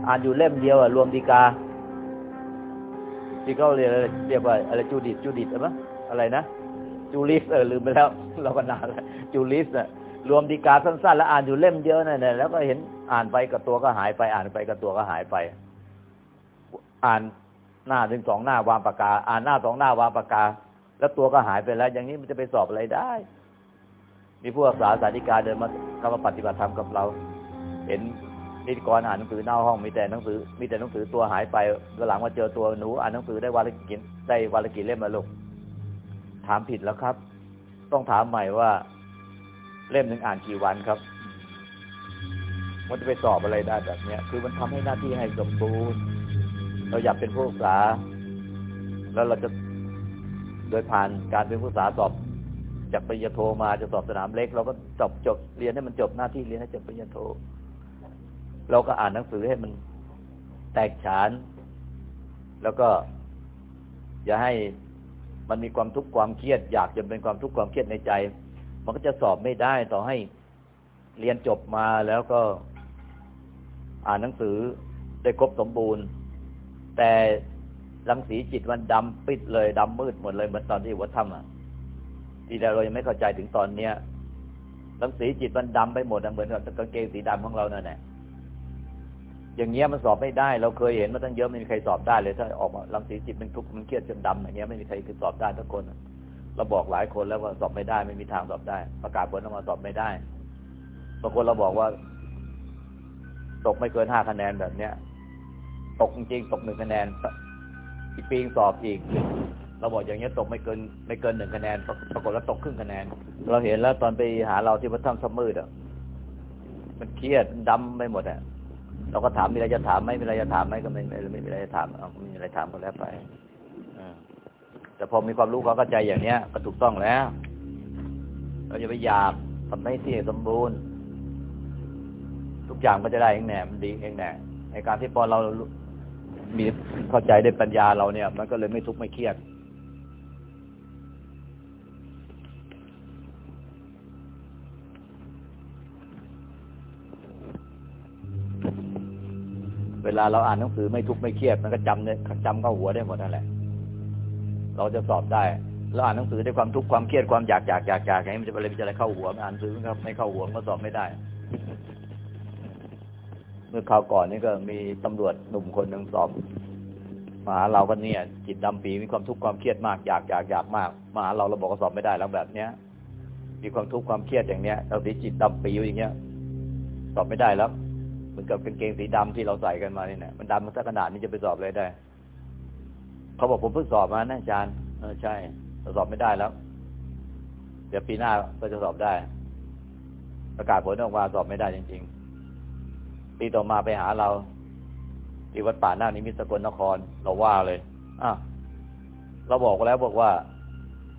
อ่านอยู่เล่มเดียวอะรวมดีกาที่เขาเรียกอะไรเรียกว่าอะไรจูดิตจูดิตอะไรอะไรนะจูลิสเออลืมไปแล้วเราก็นานแล้วจูลิสอะรวมดีกาสั้นๆ แล้วอ่านอยู่เล่มเดียวนั่นแหละแล้วก็เห็นอ่านไปกับตัวก็หายไปอ่านไปกับตัวก็หายไป อ่านหน้าถึงสองหน้าวางปากกา อ่านหน้าสองหน้าวางปากกา แล้วตัวก็หายไปแล้ว อย่างนี้มันจะไปสอบอะไรได้ มีผู้รักษาสาธิการเดินมาเข้ามาปฏิบัติธรรมกับเรา เห็นนิติกรอ่านหนังสือหน้าห้องมีแต่หนังสือ มีแต่หนังสือตัวหายไปก็หลังมาเจอตัวหนูอ่านหนังสือได้วันละกี่ได้วันละกี่เล่มมาลูกถามผิดแล้วครับ ต้องถามใหม่ว่า เล่มหนึ่งอ่านกี่วันครับมันจะไปสอบอะไรได้แบบเนี้ย คือมันทำให้หน้าที่ให้สมบูรณ์ เราอยากเป็นผู้ศึกษา แล้วเราจะโดยผ่านการเป็นผู้ศึกษาสอบจากปริญญาโทมาจะสอบสนามเล็ก เราก็จบจบเรียนให้มันจบหน้าที่เรียนให้จบปริญญาโท เราก็อ่านหนังสือให้มันแตกฉาน แล้วก็ อย่าให้มันมีความทุกข์ความเครียด อยากจะเป็นความทุกข์ความเครียดในใจ มันก็จะสอบไม่ได้ต่อให้เรียนจบมาแล้วก็ อ่านหนังสือได้ครบสมบูรณ์ แต่รังสีจิตมันดำปิดเลยดำมืดหมดเลยเหมือนตอนที่วัดธรรมอะ ที่เรายังไม่เข้าใจถึงตอนเนี้ยรังสีจิตมันดำไปหมดอะเหมือนกับกางเกงสีดำของเรานั่นแหละอย่างเงี้ยมันสอบไม่ได้ เราเคยเห็นมาตั้งเยอะไม่มีใครสอบได้เลย ถ้าออกมารังสีจิตมันทุกข์มันเครียดจนดำอย่างเงี้ยไม่มีใครคือสอบได้ทุกคนเราบอกหลายคนแล้วว่าสอบไม่ได้ ไม่มีทางสอบได้ ประกาศผลออกมาสอบไม่ได้บางคนเราบอกว่าตกไม่เกินห้าคะแนนแบบเนี้ย ตกจริงตกหนึ่งคะแนนอีกปีสอบอีกเราบอกอย่างเงี้ยตกไม่เกินไม่เกินหนึ่งคะแนนปรากฏว่าตกครึ่งคะแนน เราเห็นแล้วตอนไปหาเราที่วัดถ้ำสมืดอะมันเครียดดำไปหมดอะเราก็ถามมีอะไรจะถามไหมมีอะไรจะถามไหมก็ไม่ไม่ไม่มีอะไรจะถามเอาไม่มีอะไรถามก็แล้วไปอแต่พอมีความรู้ความเข้าใจอย่างเนี้ยก็ถูกต้องแล้ว เราอย่าไปอยากทำให้ที่สมบูรณ์ ทุกอย่างก็จะได้เองแหน่มันดีเองแหน่ในการที่พอเรา มีเข้าใจได้ปัญญาเราเนี่ย มันก็เลยไม่ทุกข์ไม่เครียด เวลาเราอ่านหนังสือไม่ทุกข์ไม่เครียด มันก็จำเนี่ยจำเข้าหัวได้หมดนั่นแหละ เราจะสอบได้เราอ่านหนังสือด้วยความทุกข์ความเครียดความอยากอยากอยากอยากอย่างนี้มันจะอะไรมันจะอะไรเข้าหัวมันอ่านหนังสือมันก็ไม่เข้าหัวมันก็สอบไม่ได้ เมื่อคราวก่อนนี่ก็มีตำรวจหนุ่มคนหนึ่งสอบมาหาเราก็เนี่ย จิตดำปีมีความทุกข์ความเครียดมากอยากอยากอยากมากมาหาเราเราบอกว่าสอบไม่ได้แล้วแบบเนี้ยมีความทุกข์ความเครียดอย่างเนี้ยเราสีจิตดำปีอยู่อย่างเงี้ย สอบไม่ได้แล้วเหมือนกับกางเกงสีดำที่เราใส่กันมาเนี่ยมันดำมันสักขนาดนี้จะไปสอบเลยได้เขาบอกผมเพิ่งสอบมานะอาจารย์เออใช่เราสอบไม่ได้แล้ว เดี๋ยวปีหน้าก็จะสอบได้ ประกาศผลออกมาสอบไม่ได้จริง ๆ ปีต่อมาไปหาเรา ที่วัดป่าหน้านิมิตสกลนคร เราว่าเลยอะเราบอกแล้วบอกว่า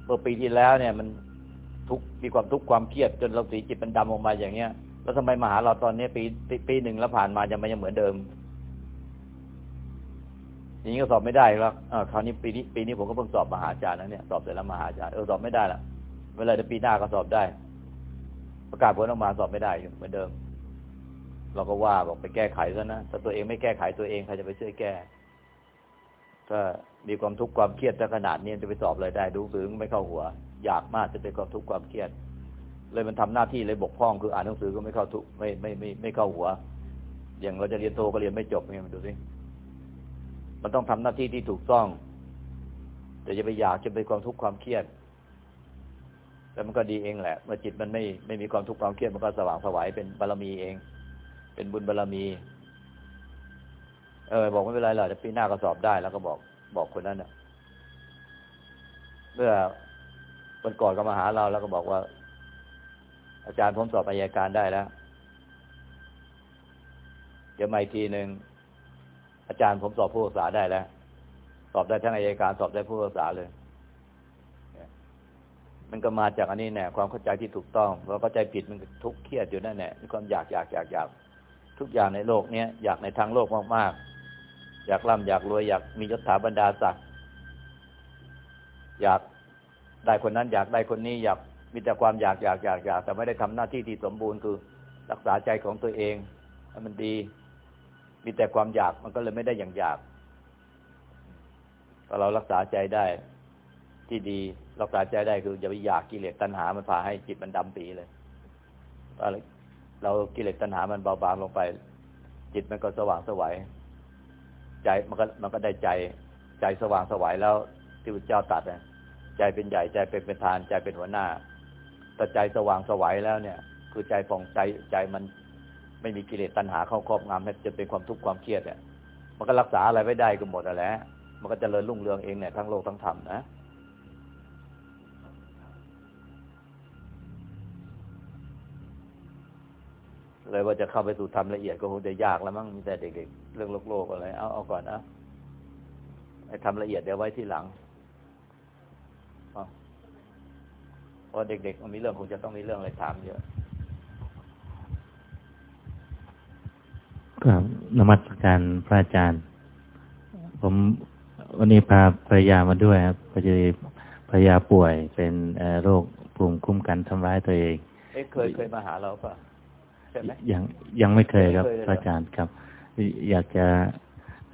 เมื่อปีที่แล้วเนี่ย มันทุกมีความทุกข์ความเครียดจนเราสีจิตมันดำออกมาอย่างเงี้ยแล้วทำไมมาหาเราตอนนี้ปีปีปีหนึ่งแล้วผ่านมายังไม่ยังเหมือนเดิมอย่างนี้ก็สอบไม่ได้แล้วอ่าคราวนี้ปีนี้ปีนี้ผมก็เพิ่งสอบมหาอาจารย์นะเนี่ยสอบเสร็จแล้วมหาอาจารย์เออสอบไม่ได้ละเวลาจะปีหน้าก็สอบได้ ประกาศผลออกมาสอบไม่ได้เหมือนเดิม เราก็ว่าบอกไปแก้ไขซะนะถ้าตัวเองไม่แก้ไขตัวเองใครจะไปช่วยแก้ถ้ามีความทุกข์ความเครียดจะขนาดนี้จะไปสอบเลยได้ดูสือไม่เข้าหัว อยากมากจะเป็นความทุกข์ความเครียด เลยมันทำหน้าที่เลยบกพร่องคืออ่านหนังสือก็ไม่เข้าทุกไม่ไม่ไม่ไม่เข้าหัว อย่างเราจะเรียนโทก็เรียนไม่จบเนี่ยมันดูสิมันต้องทำหน้าที่ที่ถูกต้อง แต่จะไปอยากจะเป็นความทุกข์ความเครียดแต่มันก็ดีเองแหละ เมื่อจิตมันไม่ไม่มีความทุกข์ความเครียดมันก็สว่างสวายเป็นบารมีเอง เป็นบุญบารมี เออ บอกไม่เป็นไรหรอกเดี๋ยวปีหน้าก็สอบได้แล้วก็บอกบอกคนนั้นน่ะ เมื่อวันก่อนก็มาหาเราแล้วก็บอกว่า อาจารย์ผมสอบอายการได้แล้ว เดี๋ยวมาอีกทีหนึ่งอาจารย์ผมสอบผู้ศึกษาได้แล้ว สอบได้ทั้งอายการสอบได้ผู้ศึกษาเลย มันก็มาจากอันนี้แน่ความเข้าใจที่ถูกต้องเพราะเข้าใจผิดมันทุกข์เครียดอยู่นั่นแหละมีความอยากอยากอยากอยาก ทุกอย่างในโลกเนี้ยอยากในทางโลกมากๆ อยากร่ำอยากรวยอยากมียศถาบรรดาศักดิ์อยากได้คนนั้นอยากได้คนนี้อยากมีแต่ความอยากอยากอยากอยากแต่ไม่ได้ทำหน้าที่ที่สมบูรณ์คือรักษาใจของตัวเองให้มันดี มีแต่ความอยากมันก็เลยไม่ได้อย่างอยากถ้าเรารักษาใจได้ที่ดีรักษาใจได้คืออย่าไปอยากกิเลสตัณหามันพาให้จิตมันดำปีเลย เรากิเลสตัณหามันเบาบางลงไป จิตมันก็สว่างสวัยใจมันก็มันก็ได้ใจ ใจสว่างสวัยแล้วที่พระเจ้าตัดนะใจเป็นใหญ่ใจเป็นประธานใจเป็นหัวหน้าแต่ใจสว่างสวัยแล้วเนี่ย คือใจผ่องใจใจมันไม่มีกิเลสตัณหาเข้าครอบงำให้จะเป็นความทุกข์ความเครียดเนี่ยมันก็รักษาอะไรไม่ได้ก็หมดแล้วมันก็จเจริญรุ่งเรืองเองเนี่ยทั้งโลกทั้งธรรมนะ เลยว่าจะเข้าไปสู่ธรรมละเอียดก็คงจะยากแล้วมั้งมีแต่เด็กๆเรื่องโลกโลกอะไร เอาเอาก่อนนะไอ้ทำละเอียดเดี๋ยวไว้ที่หลังเพราะเด็กๆมันมีเรื่องคงจะต้องมีเรื่องอะไรถามเยอะครับนมัสการพระอาจารย์ ผมวันนี้พาภรรยามาด้วยครับพอดีภรรยาป่วยเป็นโรคภูมิคุ้มกันทำร้ายตัวเองเอ๊ะเคยเคยมาหาเราป่ะ ใช่ไหมยังยังไม่เคยครับไม่เคยเลยเหรอพระอาจารย์ครับ อยากจะ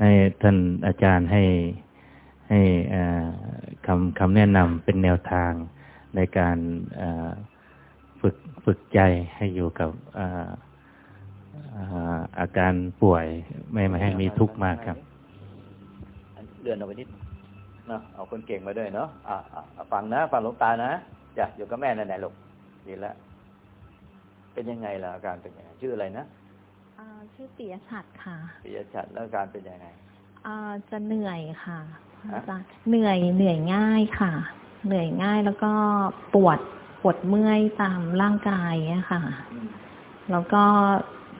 ให้ท่านอาจารย์ให้ให้เอ่อคำคำแนะนำเป็นแนวทางในการเอ่อฝึกฝึกใจให้อยู่กับเอ่อเอ่ออาการป่วยไม่ไม่ให้มีทุกข์มากครับเลื่อนเอาไปนิดเนาะเอาคนเก่งมาด้วยเนาะอะอะอะฟังนะ ฟังหลวงตานะจ้ะอยู่กับแม่นั่นแหละลูกดีแล้ว เป็นยังไงล่ะอาการเป็นยังไงชื่ออะไรนะอ่าชื่อปิยชัดค่ะปิยชัดแล้วอาการเป็นยังไงอ่าจะเหนื่อยค่ะฮะอาจารย์เหนื่อยเหนื่อยง่ายค่ะ เหนื่อยง่ายแล้วก็ปวดปวดเมื่อยตามร่างกายเนี่ยค่ะอืมแล้วก็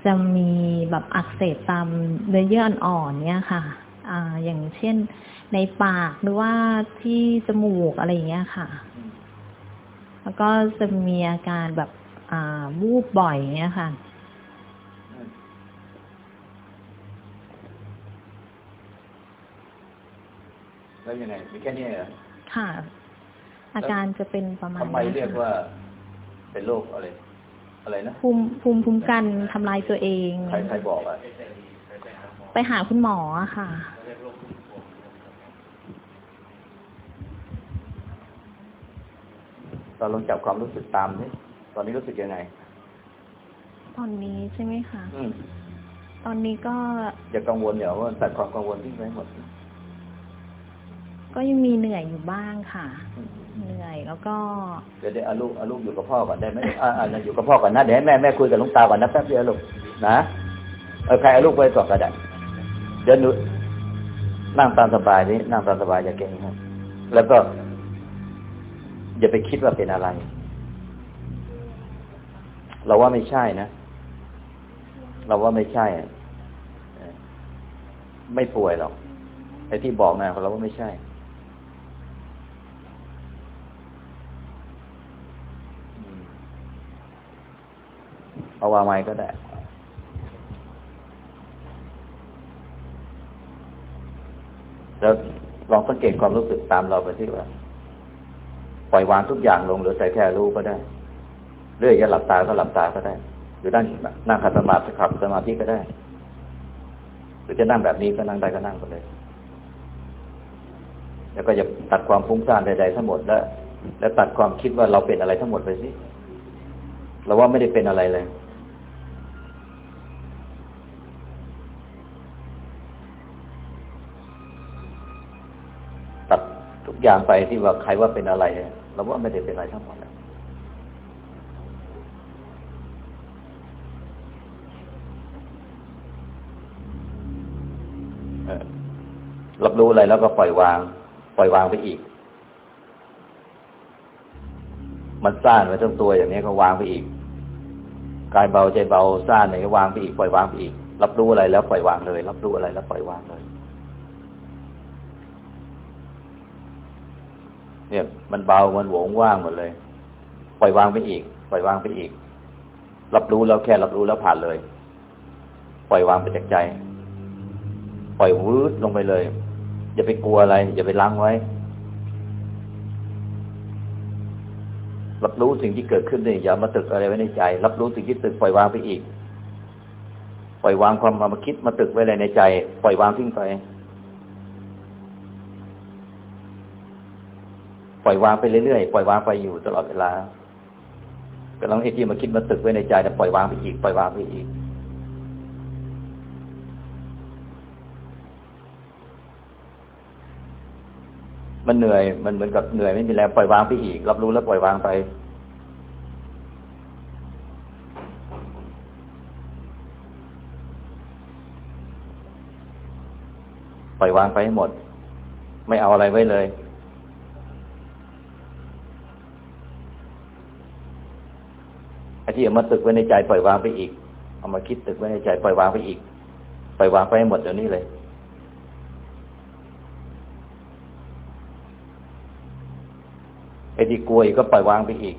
จะมีแบบอักเสบตามเนื้อเยื่ออ่อนๆเนี่ยค่ะอ่าอย่างเช่นในปากหรือว่าที่จมูกอะไรอย่างเงี้ยค่ะอืมแล้วก็จะมีอาการแบบอ่า วูบบ่อยเนี่ยค่ะอืมแล้วยังไงมีแค่นี้เหรอ ค่ะ อาการจะเป็นประมาณทำไมนี้เรียกค่ะว่า เป็นโรคอะไร อะไรนะ ภูมิภูมิคุ้มกันทำลายตัวเอง ใครใครบอกอะ ไปหาคุณหมออะค่ะตอนลองจับความรู้สึกตามนี่ ตอนนี้รู้สึกยังไง ตอนนี้ใช่ไหมคะอืมตอนนี้ก็อย่ากังวลอย่าว่าตัดความกังวลทิ้งไปให้หมด ก็ยังมีเหนื่อยอยู่บ้างค่ะอืมเหนื่อยแล้วก็เดี๋ยวเดี๋ยวเอาลูกเอาลูกอยู่กับพ่อก่อนได้ไหมอ่าอ่าอยู่กับพ่อก่อนนะเดี๋ยวให้แม่แม่คุยกับหลุงตาก่อนนะแป๊บเดียวลูกนะเออใครเอาลูกไปก่อนก็ได้เดี๋ยวหนูนั่งตามสบายนี่นั่งตามสบายอย่าเก่งครับแล้วก็ อย่าไปคิดว่าเป็นอะไร เราว่าไม่ใช่นะ เราว่าไม่ใช่ ไม่ป่วยหรอกไอ้ที่บอกนะเราว่าไม่ใช่ เอาวางไว้ก็ได้แล้วลองสังเกตความรู้สึกตามเราไปที่ว่า ปล่อยวางทุกอย่างลงหลือแต่แค่รู้ก็ได้ เรื่อยจะหลับตาก็หลับตาก็ได้หรือนั่งนั่งขัดสมาธิขับสมาธิก็ได้ หรือจะนั่งแบบนี้ก็นั่งได้ก็นั่งก็เลย แล้วก็จะตัดความฟุ้งซ่านใดๆทั้งหมดแล้วแล้วตัดความคิดว่าเราเป็นอะไรทั้งหมดไปสิเราว่าไม่ได้เป็นอะไรเลย ตัดทุกอย่างไปที่ว่าใครว่าเป็นอะไรเราว่าไม่ได้เป็นอะไรทั้งหมดนะเรับรู้อะไรแล้วก็ปล่อยวาง ปล่อยวางไปอีก มันซ่านไปทั้งตัวอย่างนี้ก็วางไปอีกกายเบาใจเบาซ่านไหนก็วางไปอีกปล่อยวางไปอีก รับรู้อะไรแล้วปล่อยวางเลย รับรู้อะไรแล้วปล่อยวางเลยเนี่ยมันเบา มันโหวงว่างหมดเลย ปล่อยวางไปอีก ปล่อยวางไปอีก รับรู้แล้วแค่รับรู้แล้วผ่านเลย ปล่อยวางไปจากใจ ปล่อยวืดลงไปเลย อย่าไปกลัวอะไรอย่าไปล้างไว้รับรู้สิ่งที่เกิดขึ้นนี่อย่ามาตึกอะไรไว้ในใจ รับรู้สิ่งที่ตึกปล่อยวางไปอีก ปล่อยวางความมาคิดมาตึกไว้อะไรในใจ ปล่อยวางทิ้งไป ปล่อยวางไปเรื่อยๆปล่อยวางไปอยู่ตลอดเวลากำลังไอ้ที่มาคิดมาตึกไว้ในใจแต่ปล่อยวางไปอีกปล่อยวางไปอีก มันเหนื่อย มันเหมือนกับเหนื่อยไม่มีแรงปล่อยวางไปอีก รับรู้แล้วปล่อยวางไป ปล่อยวางไปให้หมด ไม่เอาอะไรไว้เลยไอ้ที่เอามาตึกไว้ในใจปล่อยวางไปอีก เอามาคิดตึกไว้ในใจปล่อยวางไปอีก ปล่อยวางไปให้หมดเดี๋ยวนี้เลย ไอ้ที่กลัวอีกก็ปล่อยวางไปอีก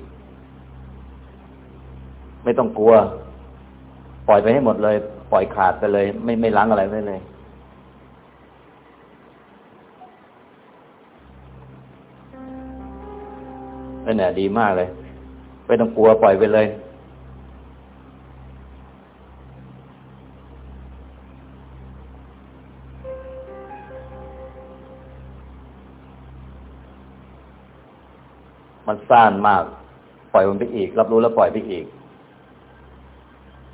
ไม่ต้องกลัว ปล่อยไปให้หมดเลย ปล่อยขาดไปเลย ไม่ไม่ล้างอะไรไว้เลยนั่นแหละดีมากเลย ไม่ต้องกลัวปล่อยไปเลย ซ่านมาก ปล่อยมันไปอีก รับรู้แล้วปล่อยไปอีก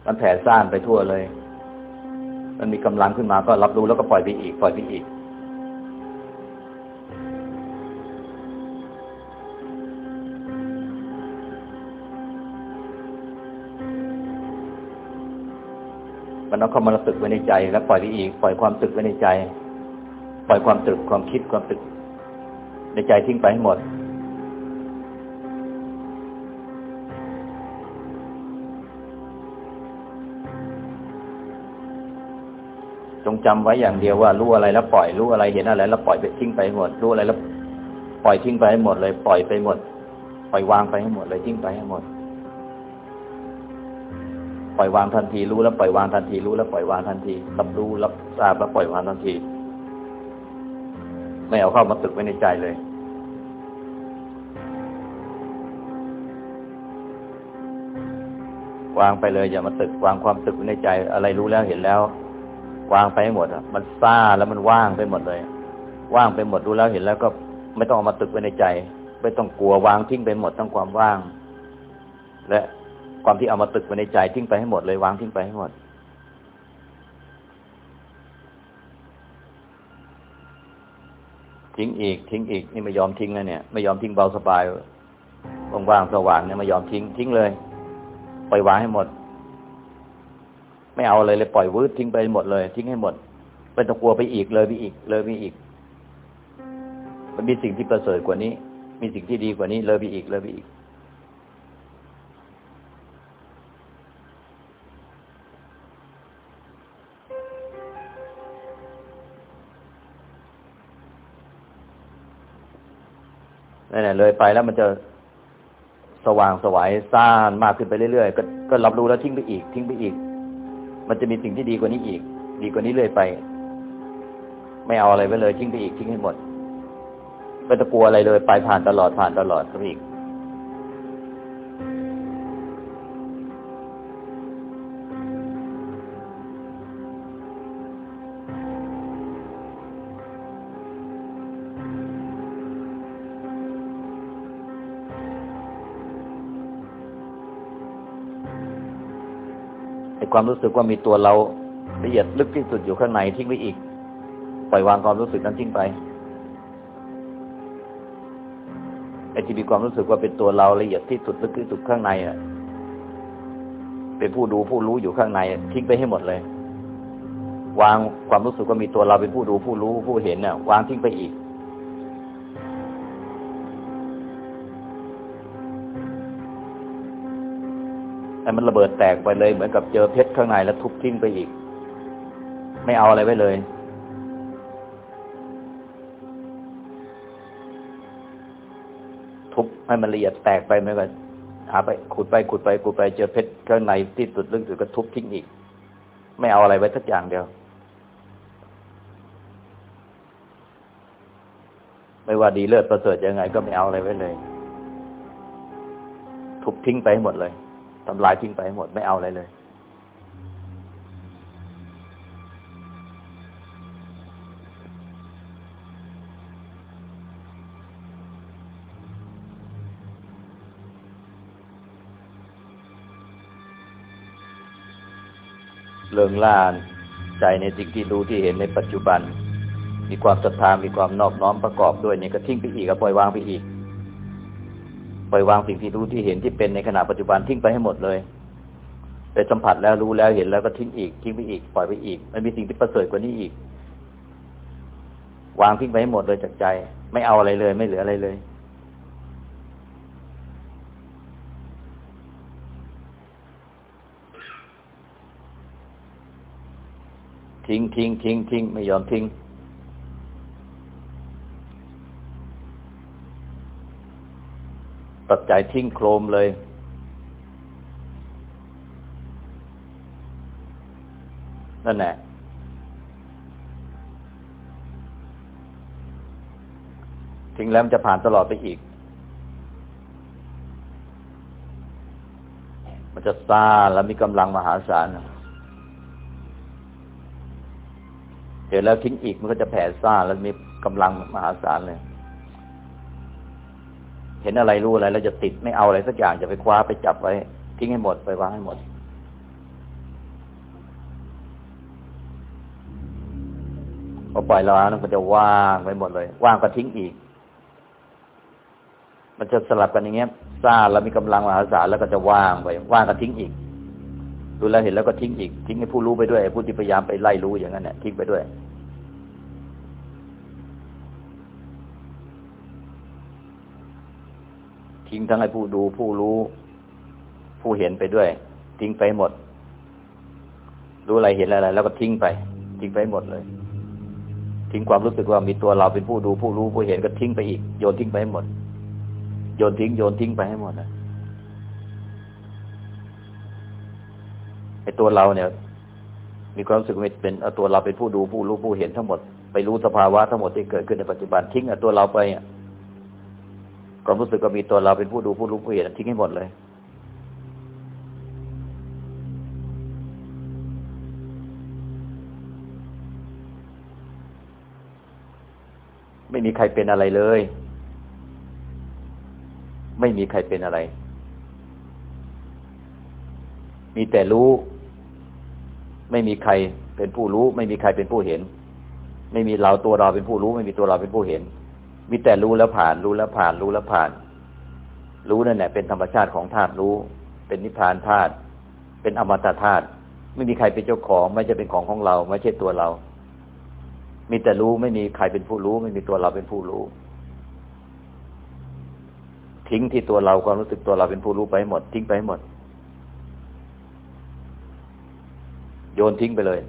มันแผ่ซ่านไปทั่วเลย มันมีกำลังขึ้นมาก็รับรู้แล้วก็ปล่อยไปอีก ปล่อยไปอีก มันเอาเข้ามาตึกไว้ในใจ แล้วปล่อยไปอีก ปล่อยความตึกไว้ในใจ ปล่อยความตึกความคิดความตึกในใจทิ้งไปให้หมด งจำไว้อย่างเดียวว่ารู้อะไรแล้วปล่อยรู้อะไรเห็นอะไรแล้วปล่อยไปทิ้งไปหมดรู้อะไรแล้วปล่อยทิ้งไปให้หมดเลย ปล่อยไปหมด ปล่อยวางไปให้หมดเลยทิ้งไปให้หมด ปล่อยวางทันทีรู้แล้วปล่อยวางทันทีรู้แล้วปล่อยวางทันทีรับรู้รับทราบแล้วปล่อยวางทันที ไม่เอาเข้ามาตึกไว้ในใจเลย วางไปเลยอย่ามาตึกวางความตึกไว้ในใจอะไรรู้แล้วเห็นแล้ว วางไปให้หมดอะ มันซ่าแล้วมันว่างไปหมดเลย ว่างไปหมดรู้แล้วเห็นแล้วก็ไม่ต้องเอามาตึกไว้ในใจ ไม่ต้องกลัววางทิ้งไปหมดทั้งความว่าง และความที่เอามาตึกไว้ในใจทิ้งไปให้หมดเลยวางทิ้งไปให้หมด ทิ้งอีก ทิ้งอีกนี่ไม่ยอมทิ้งแล้วเนี่ยไม่ยอมทิ้งเบาสบายว่างๆสว่างเนี่ยไม่ยอมทิ้งทิ้งเลยปล่อยวางให้หมด ไม่เอาเลยเลยปล่อยวืดทิ้งไปหมดเลย ทิ้งให้หมดไม่ต้องกลัวไปอีกเลยไปอีก เลยไปอีก มันมีสิ่งที่ประเสริฐกว่านี้ มีสิ่งที่ดีกว่านี้ เลยไปอีกเลยไปอีก นั่นแหละเลยไปแล้วมันจะสว่างสวายซ่านมากขึ้นไปเรื่อยๆก็ก็รับรู้แล้วทิ้งไปอีก ทิ้งไปอีก มันจะมีสิ่งที่ดีกว่านี้อีก ดีกว่านี้เรื่อยไป ไม่เอาอะไรไปเลยทิ้งไปอีกทิ้งให้หมดไม่ต้องกลัวอะไรเลย ไปผ่านตลอดผ่านตลอดก็อีก ความรู้สึกว่ามีตัวเราละเอียดลึกที่สุดอยู่ข้างในทิ้งไว้อีก ปล่อยวางความรู้สึกนั้นทิ้งไปไอ้ที่มีความรู้สึกว่าเป็นตัวเราละเอียดที่สุดลึกที่สุดข้างในอะเป็นผู้ดูผู้รู้อยู่ข้างในทิ้งไปให้หมดเลย วางความรู้สึกว่ามีตัวเราเป็นผู้ดูผู้รู้ผู้เห็นเน่ะวางทิ้งไปอีก ให้มันระเบิดแตกไปเลย เหมือนกับเจอเพชรข้างในแล้วทุบทิ้งไปอีก ไม่เอาอะไรไว้เลย ทุบให้มันละเอียดแตกไปเหมือนกันหาไปขุดไปขุดไปขุดไปเจอเพชรข้างในที่สุดลึกสุดก็ทุบทิ้งอีก ไม่เอาอะไรไว้สักอย่างเดียว ไม่ว่าดีเลิศประเสริฐยังไง ก็ไม่เอาอะไรไว้เลย ทุบทิ้งไปหมดเลย ทำลายทิ้งไปหมดไม่เอาอะไรเลยเริงล่านใจในสิ่งที่รู้ที่เห็นในปัจจุบัน มีความศรัทธามีความนอบน้อมประกอบด้วยเนี่ยก็ทิ้งไปอีกก็ปล่อยวางไปอีก ล่อยวางสิ่งที่รู้ที่เห็นที่เป็นในขณะปัจจุบันทิ้งไปให้หมดเลยไปสัมผัสแล้วรู้แล้วเห็นแล้วก็ทิ้งอีกทิ้งไปอีกปล่อยไปอีก มันมีสิ่งที่ประเสริฐกว่านี้อีก วางทิ้งไปให้หมดเลยจากใจ ไม่เอาอะไรเลย ไม่เหลืออะไรเลย ทิ้งทิ้งทิ้งทิ้งไม่ยอมทิ้ง ตัดใจทิ้งโครมเลย นั่นแหละทิ้งแล้วมันจะผ่านตลอดไปอีก มันจะซาแล้วมีกำลังมหาศาลเห็นแล้วทิ้งอีกมันก็จะแผ่ซาแล้วมีกำลังมหาศาลเลย เห็นอะไรรู้อะไรแล้วจะติดไม่เอาอะไรสักอย่างจะไปคว้าไปจับไว้ ทิ้งให้หมดไปวางให้หมด พอปล่อยแล้วมันจะว่างไปหมดเลย ว่างก็ทิ้งอีก มันจะสลับกันอย่างเงี้ยซ่าแล้วมีกำลังมหาศาลแล้วก็จะว่างไปว่างก็ทิ้งอีกดูแลเห็นแล้วก็ทิ้งอีกทิ้งให้ผู้รู้ไปด้วยผู้ที่พยายามไปไล่รู้อย่างนั้นเนี่ยทิ้งไปด้วย ทิ้งทั้งให้ผู้ดูผู้รู้ ผู้เห็นไปด้วย ทิ้งไปหมด รู้อะไรเห็นอะไร แล้วก็ทิ้งไป ทิ้งไปหมดเลย ทิ้งความรู้สึกว่ามีตัวเราเป็นผู้ดูผู้รู้ผู้เห็นก็ทิ้งไปอีก โยนทิ้งไปให้หมด โยนทิ้งโยนทิ้งไปให้หมดนะไอ้ตัวเราเนี่ย มีความรู้สึกเป็นเอาตัวเราเป็นผู้ดูผู้รู้ผู้เห็นทั้งหมดไปรู้สภาวะทั้งหมดที่เกิดขึ้นในปัจจุบันทิ้งเอาตัวเราไปอะ ความรู้สึกก็มีตัวเราเป็นผู้ดูผู้รู้ผู้เห็นทิ้งให้หมดเลยไม่มีใครเป็นอะไรเลย ไม่มีใครเป็นอะไร มีแต่รู้ ไม่มีใครเป็นผู้รู้ ไม่มีใครเป็นผู้เห็น ไม่มีเราตัวเราเป็นผู้รู้ ไม่มีตัวเราเป็นผู้เห็น มีแต่รู้แล้วผ่าน รู้แล้วผ่าน รู้แล้วผ่าน รู้นั่นแหละเป็นธรรมชาติของธาตุรู้ เป็นนิพพานธาตุเป็นอมตะธาตุไม่มีใครเป็นเจ้าของ ไม่ใช่เป็นของของเรา ไม่ใช่ตัวเรา มีแต่รู้ไม่มีใครเป็นผู้รู้ ไม่มีตัวเราเป็นผู้รู้ ทิ้งที่ตัวเราความรู้สึกตัวเราเป็นผู้รู้ไปหมด ทิ้งไปหมด โยนทิ้งไปเลย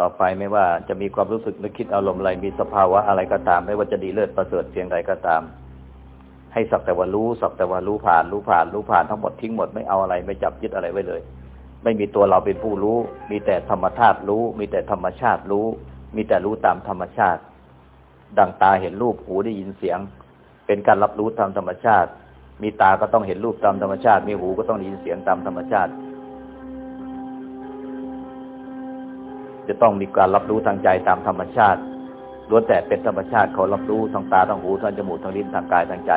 ต่อไปไม่ว่าจะมีความรู้สึกนึกคิดอารมณ์อะไรมีสภาวะอะไรก็ตาม ไม่ว่าจะดีเลิศประเสริฐเพียงใดก็ตาม ให้สักแต่ว่ารู้สักแต่ว่ารู้ผ่านรู้ผ่านรู้ผ่านทั้งหมดทิ้งหมดไม่เอาอะไรไม่จับยึดอะไรไว้เลย ไม่มีตัวเราเป็นผู้รู้ มีแต่ธรรมธาตุรู้ มีแต่ธรรมชาติรู้ มีแต่รู้ตามธรรมชาติ ดังตาเห็นรูปหูได้ยินเสียง เป็นการรับรู้ตามธรรมชาติ มีตาก็ต้องเห็นรูปตามธรรมชาติ มีหูก็ต้องได้ยินเสียงตามธรรมชาติ จะต้องมีการรับรู้ทางใจตามธรรมชาติล้วนแต่เป็นธรรมชาติเขารับรู้ทางตาทางหูทางจมูกทางลิ้นทางกายทางใจ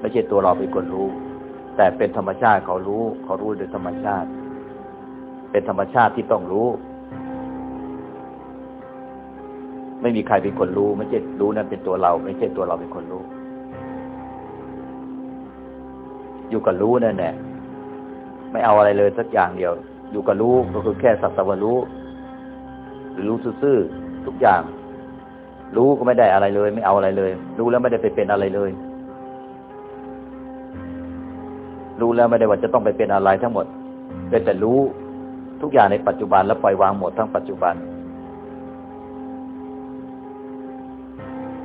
ไม่ใช่ตัวเราเป็นคนรู้ แต่เป็นธรรมชาติเขารู้ เขารู้โดยธรรมชาติ เป็นธรรมชาติที่ต้องรู้ ไม่มีใครเป็นคนรู้ ไม่ใช่รู้นั้นเป็นตัวเรา ไม่ใช่ตัวเราเป็นคนรู้ อยู่กับรู้นั่นแหละไม่เอาอะไรเลยสักอย่างเดียว อยู่กับรู้ก็คือแค่สัตว์รู้ รือรู้ซื่อๆทุกอย่าง รู้ก็ไม่ได้อะไรเลย ไม่เอาอะไรเลย รู้แล้วไม่ได้ไปเป็นอะไรเลย รู้แล้วไม่ได้ว่าจะต้องไปเป็นอะไรทั้งหมดเป็นแต่รู้ทุกอย่างในปัจจุบันแล้วปล่อยวางหมดทั้งปัจจุบัน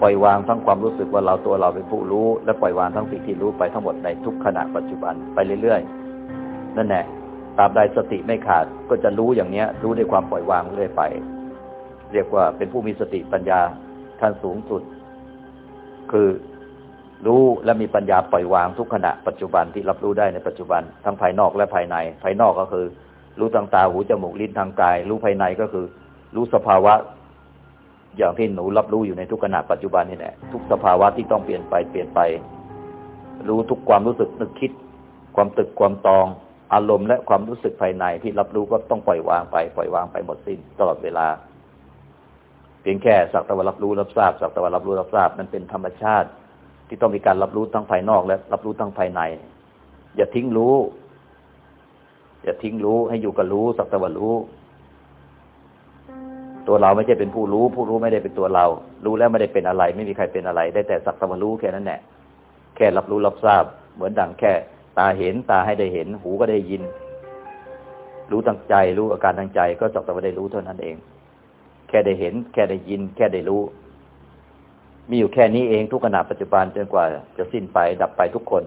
ปล่อยวางทั้งความรู้สึกว่าเราตัวเราเป็นผู้รู้ และปล่อยวางทั้งสิ่งที่รู้ไปทั้งหมดในทุกขณะปัจจุบันไปเรื่อยๆนั่นแหละตราบใดสติไม่ขาดก็จะรู้อย่างเนี้ย รู้ด้วยความปล่อยวางเรื่อยไป เรียกว่าเป็นผู้มีสติปัญญาขั้นสูงสุด คือรู้และมีปัญญาปล่อยวางทุกขณะปัจจุบันที่รับรู้ได้ในปัจจุบันทั้งภายนอกและภายใน ภายนอกก็คือ รู้ทางตาหูจมูกลิ้นทางกาย รู้ภายในก็คือ รู้สภาวะ อย่างที่หนูรับรู้อยู่ในทุกขณะปัจจุบันนี่แหละทุกสภาวะที่ต้องเปลี่ยนไปเปลี่ยนไป รู้ทุกความรู้สึกนึกคิด ความตึกความตองอารมณ์และความรู้สึกภายในที่รับรู้ก็ต้องปล่อยวางไป ปล่อยวางไปหมดสิ้นตลอดเวลา เพียงแค่สักต่ว่ารับรู้รับทราบสักต่ว่ารับรู้รับทราบมันเป็นธรรมชาติ ที่ต้องมีการรับรู้ทั้งภายนอกและรับรู้ทั้งภายใน อย่าทิ้งรู้ อย่าทิ้งรู้ให้อยู่กับรู้สักต่ว่ารู้ ตัวเราไม่ใช่เป็นผู้รู้ ผู้รู้ไม่ได้เป็นตัวเรา รู้แล้วไม่ได้เป็นอะไร ไม่มีใครเป็นอะไร ได้แต่สักต่ว่ารู้แค่นั้นแหละแค่รับรู้รับทราบ เหมือนดังแค่ ตาเห็นตาให้ได้เห็น หูก็ได้ยิน รู้ตั้งใจ รู้อาการทางใจ ก็สักแต่ว่าได้รู้เท่านั้นเอง ค่ได้เห็น แค่ได้ยิน แค่ได้รู้ มีอยู่แค่นี้เองทุกขณะปัจจุบันจนกว่าจะสิ้นไปดับไปทุกคน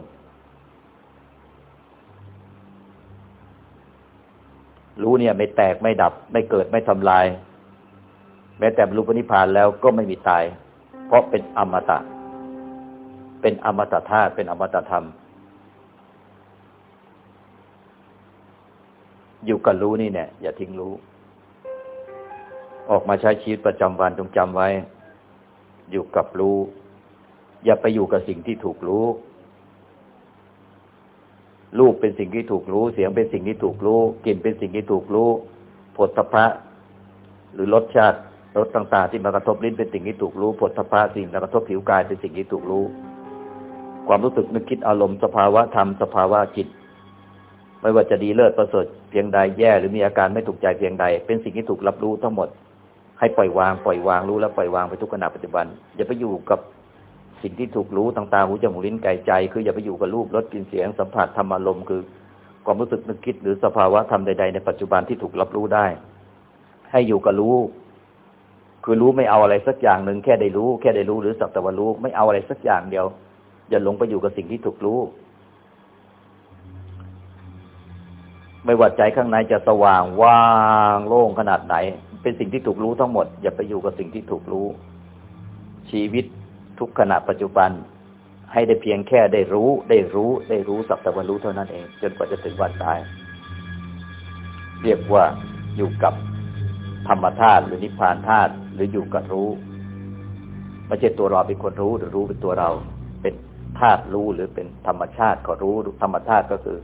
รู้เนี่ย ไม่แตกไม่ดับ ไม่เกิดไม่ทำลาย แม้แต่รู้ปณิพานแล้วก็ไม่มีตาย เพราะเป็นอมตะ เป็นอมตะธาตุเป็นอมตะธรรมอยู่กับรู้นี่เนี่ย อย่าทิ้งรู้ ออกมาใช้ชีวิตประจำวันจงจำไว้ อยู่กับรู้ อย่าไปอยู่กับสิ่งที่ถูกรู้ รูปเป็นสิ่งที่ถูกรู้ เสียงเป็นสิ่งที่ถูกรู้กลิ่นเป็นสิ่งที่ถูกรู้ผลทพะ หรือรสชาติรสต่างๆที่มากระทบลิ้นเป็นสิ่งที่ถูกรู้ผลทพะสิ่งมากระทบผิวกายเป็นสิ่งที่ถูกรู้ ความรู้สึกนึกคิดอารมณ์สภาวะธรรมสภาวะจิตไม่ว่าจะดีเลิศประเสริฐเพียงใดแย่หรือมีอาการไม่ถูกใจเพียงใด เป็นสิ่งที่ถูกรับรู้ทั้งหมด ให้ปล่อยวางปล่อยวางรู้แล้วปล่อยวางไปทุกขณะปัจจุบัน อย่าไปอยู่กับสิ่งที่ถูกรู้ทางตาหูจมูกลิ้นกายใจ คืออย่าไปอยู่กับรูปรสกลิ่นเสียงสัมผัสธรรมอารมณ์คือความรู้สึกนึกคิดหรือสภาวะธรรมใดๆในปัจจุบันที่ถูกรับรู้ได้ ให้อยู่กับรู้ คือรู้ไม่เอาอะไรสักอย่างหนึ่งแค่ได้รู้แค่ได้รู้หรือสักแต่ว่ารู้ไม่เอาอะไรสักอย่างเดียว อย่าหลงไปอยู่กับสิ่งที่ถูกรู้ ไม่ว่าใจข้างในจะสว่างว่างโล่งขนาดไหน เป็นสิ่งที่ถูกรู้ทั้งหมด อย่าไปอยู่กับสิ่งที่ถูกรู้ ชีวิตทุกขณะปัจจุบัน ให้ได้เพียงแค่ได้รู้ ได้รู้ ได้รู้สักแต่ว่ารู้เท่านั้นเอง จนกว่าจะถึงวันตาย เรียกว่าอยู่กับธรรมธาตุหรือนิพพานธาตุหรืออยู่กับรู้ไม่ใช่ตัวเราเป็นคนรู้หรือรู้เป็นตัวเรา เป็นธาตุรู้หรือเป็นธรรมชาติก็รู้ธรรมชาติก็คือ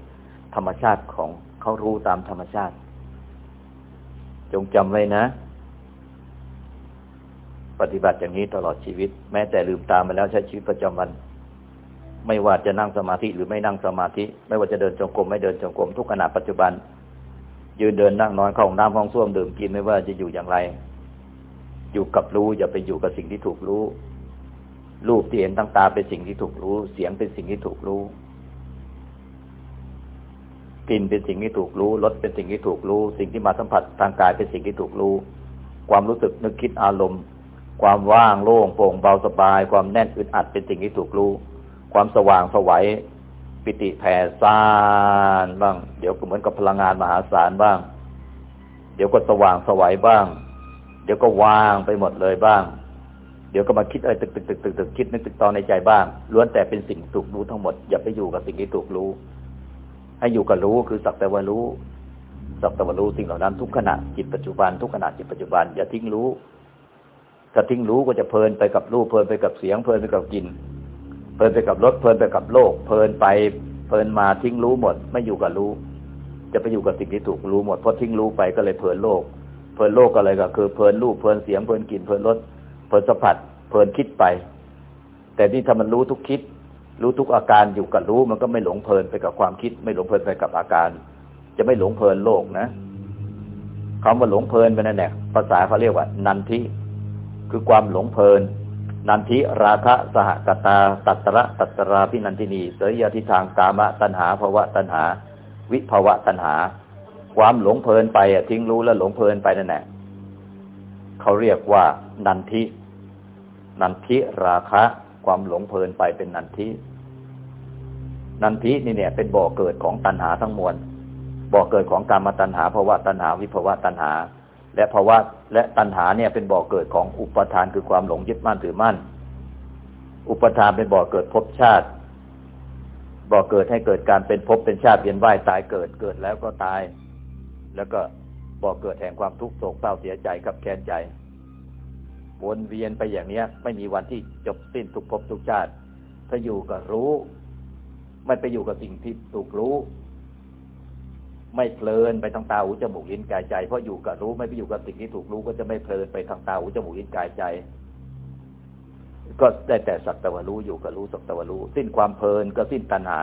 ธรรมชาติของเขารู้ตามธรรมชาติ จงจำไว้นะ ปฏิบัติอย่างนี้ตลอดชีวิต แม้แต่ลืมตามาแล้วใช้ชีวิตประจำวัน ไม่ว่าจะนั่งสมาธิหรือไม่นั่งสมาธิ ไม่ว่าจะเดินจงกรมไม่เดินจงกรมทุกขณะปัจจุบัน ยืนเดินนั่งนอนเข้าห้องน้ำห้องส้วมดื่มกินไม่ว่าจะอยู่อย่างไร อยู่กับรู้อย่าไปอยู่กับสิ่งที่ถูกรู้รูปที่เห็นตั้งตาเป็นสิ่งที่ถูกรู้ เสียงเป็นสิ่งที่ถูกรู้ กลิ่นเป็นสิ่งที่ถูกรู้รสเป็นสิ่งที่ถูกรู้ สิ่งที่มาสัมผัสทางกายเป็นสิ่งที่ถูกรู้ ความรู้สึกนึกคิดอารมณ์ ความว่างโล่งโปร่งเบาสบาย ความแน่นอึดอัดเป็นสิ่งที่ถูกรู้ ความสว่างสวัยปิติแผ่ซ่านบ้าง เดี๋ยวก็เหมือนกับพลังงานมหาศาลบ้าง เดี๋ยวก็สว่างสวัยบ้าง เดี๋ยวก็ว่างไปหมดเลยบ้าง เดี๋ยวก็มาคิดอะไรตึกตึกตึกตึกตึกคิดนึกตึกตอนในใจบ้างล้วนแต่เป็นสิ่งถูกรู้ทั้งหมดอย่าไปอยู่กับสิ่งที่ถูกรู้ ให้อยู่กับรู้คือสักแต่ว่ารู้ สักแต่ว่ารู้สิ่งเหล่านั้นทุกขณะจิตปัจจุบันทุกขณะจิตปัจจุบันอย่าทิ้งรู้ถ้าทิ้งรู้ก็จะเพลินไปกับรูปเพลินไปกับเสียง เพลินไปกับกลิ่นเพลินไปกับรสเพลินไปกับโลก เพลินไป เพลินมาทิ้งรู้หมด ไม่อยู่กับรู้ จะไปอยู่กับสิ่งที่ถูกรู้หมดเพราะทิ้งรู้ไปก็เลยเพลินโลก เพลินโลกอะไรก็คือเพลินรูปเพลินเสียงเพลินกลิ่นเพลินรสเพลินสัมผัส เพลินคิดไป แต่นี่ถ้ามันรู้ทุกคิด รู้ทุกอาการอยู่กับรู้มันก็ไม่หลงเพลินไปกับความคิด ไม่หลงเพลินไปกับอาการ จะไม่หลงเพลินโลกนะคำว่าหลงเพลินไปนั่นแหละภาษาเขาเรียกว่า นันทิ คือความหลงเพลิน นันทิราคะสหกตา ตัตระตัตราพินันทินีเสยยทิทางกามะตัณหาภวะตัณหา วิภวะตัณหา ความหลงเพลินไปอะทิ้งรู้แล้วหลงเพลินไปนั่นแหละเขาเรียกว่า นันทิ นันทิราคะ ความหลงเพลินไปเป็นนันทิ นันทินี่เนี่ย เป็นบ่อเกิดของตัณหาทั้งมวลบ่อเกิดของกามตัณหาภวะตัณหาวิภวะตัณหา และภาวะและตัณหาเนี่ยเป็นบ่อเกิดของอุปทานคือความหลงยึดมั่นถือมั่น อุปทานเป็นบ่อเกิดภพชาติ บ่อเกิดให้เกิดการเป็นภพเป็นชาติเวียนว่ายตายเกิดเกิดแล้วก็ตาย แล้วก็บ่อเกิดแห่งความทุกข์โศกเศร้าเสียใจกับแค้นใจวนเวียนไปอย่างเนี้ย ไม่มีวันที่จบสิ้นทุกภพทุกชาติ ถ้าอยู่กับรู้ ไม่ไปอยู่กับสิ่งที่ถูกรู้ ไม่เพลินไปทางตาหูจมูกลิ้นกายใจ เพราะอยู่กับรู้ไม่ไปอยู่กับสิ่งที่ถูกรู้ก็จะไม่เพลินไปทางตาหูจมูกลิ้นกายใจ ก็ได้แต่สักตะวันรู้อยู่กับรู้สักตะวันรู้ สิ้นความเพลินก็สิ้นตัณหา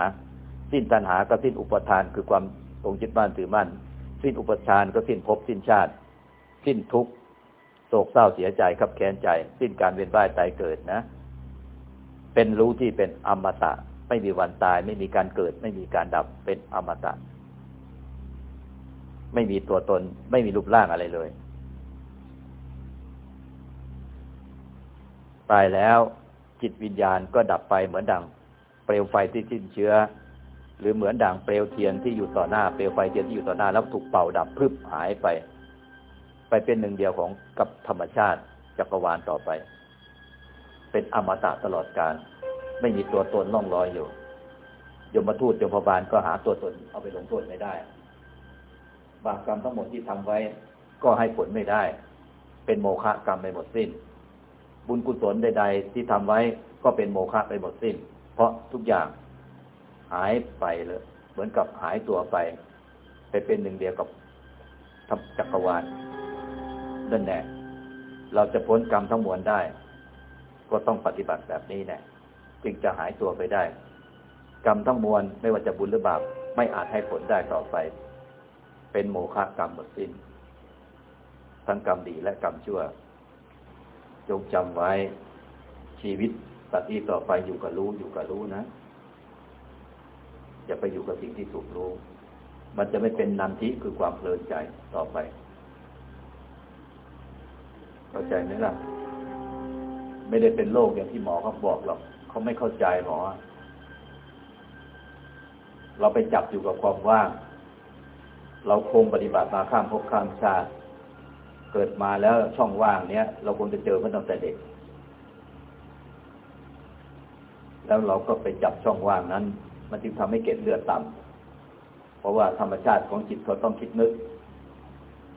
สิ้นตัณหาก็สิ้นอุปทานคือความตรงจิตบ้านถือมั่น สิ้นอุปทานก็สิ้นภพสิ้นชาติ สิ้นทุกข์โศกเศร้าเสียใจขับแค้นใจ สิ้นการเวียนว่ายตายเกิดนะ เป็นรู้ที่เป็นอมตะ ไม่มีวันตาย ไม่มีการเกิด ไม่มีการดับเป็นอมตะ ไม่มีตัวตน ไม่มีรูปร่างอะไรเลย ตายแล้วจิตวิญญาณก็ดับไปเหมือนดัง เปลวไฟที่สิ้นเชื้อ หรือเหมือนดังเปลวเทียนที่อยู่ต่อหน้าเปลวไฟเทียนที่อยู่ต่อหน้าแล้วถูกเป่าดับพึบหายไป ไปเป็นหนึ่งเดียวของกับธรรมชาติจักรวาลต่อไป เป็นอมตะตลอดกาล ไม่มีตัวตนล่องลอยอยู่ยมทูตยมพบาลก็หาตัวตนเอาไปลงโทษไม่ได้ บาปกรรมทั้งหมดที่ทำไว้ ก็ให้ผลไม่ได้ เป็นโมฆะกรรมไปหมดสิ้น บุญกุศลใด ๆ ที่ทำไว้ก็เป็นโมฆะไปหมดสิ้น เพราะทุกอย่างหายไปเลย เหมือนกับหายตัวไป ไปเป็นหนึ่งเดียวกับจักรวาลนั่นแหละเราจะพ้นกรรมทั้งมวลได้ ก็ต้องปฏิบัติแบบนี้แน่ จึงจะหายตัวไปได้ กรรมทั้งมวลไม่ว่าจะบุญหรือบาปไม่อาจให้ผลได้ต่อไป เป็นโมฆะกรรมหมดสิ้น ทั้งกรรมดีและกรรมชั่ว จงจำไว้ชีวิตตัดที่ต่อไปอยู่กับรู้อยู่กับรู้นะ อย่าไปอยู่กับสิ่งที่ถูกรู้ มันจะไม่เป็นนันทิคือความเพลินใจต่อไปเข้าใจไหมล่ะ ไม่ได้เป็นโรคอย่างที่หมอเขาบอกหรอก เขาไม่เข้าใจหมอ เราไปจับอยู่กับความว่าง เราคงปฏิบัติมาข้ามภพข้ามชาติ เกิดมาแล้วช่องว่างเนี้ย เราคงจะเจอมันตั้งแต่เด็ก แล้วเราก็ไปจับช่องว่างนั้น มันจึงทำให้เกล็ดเลือดต่ำเพราะว่าธรรมชาติของจิตเขาต้องคิดนึก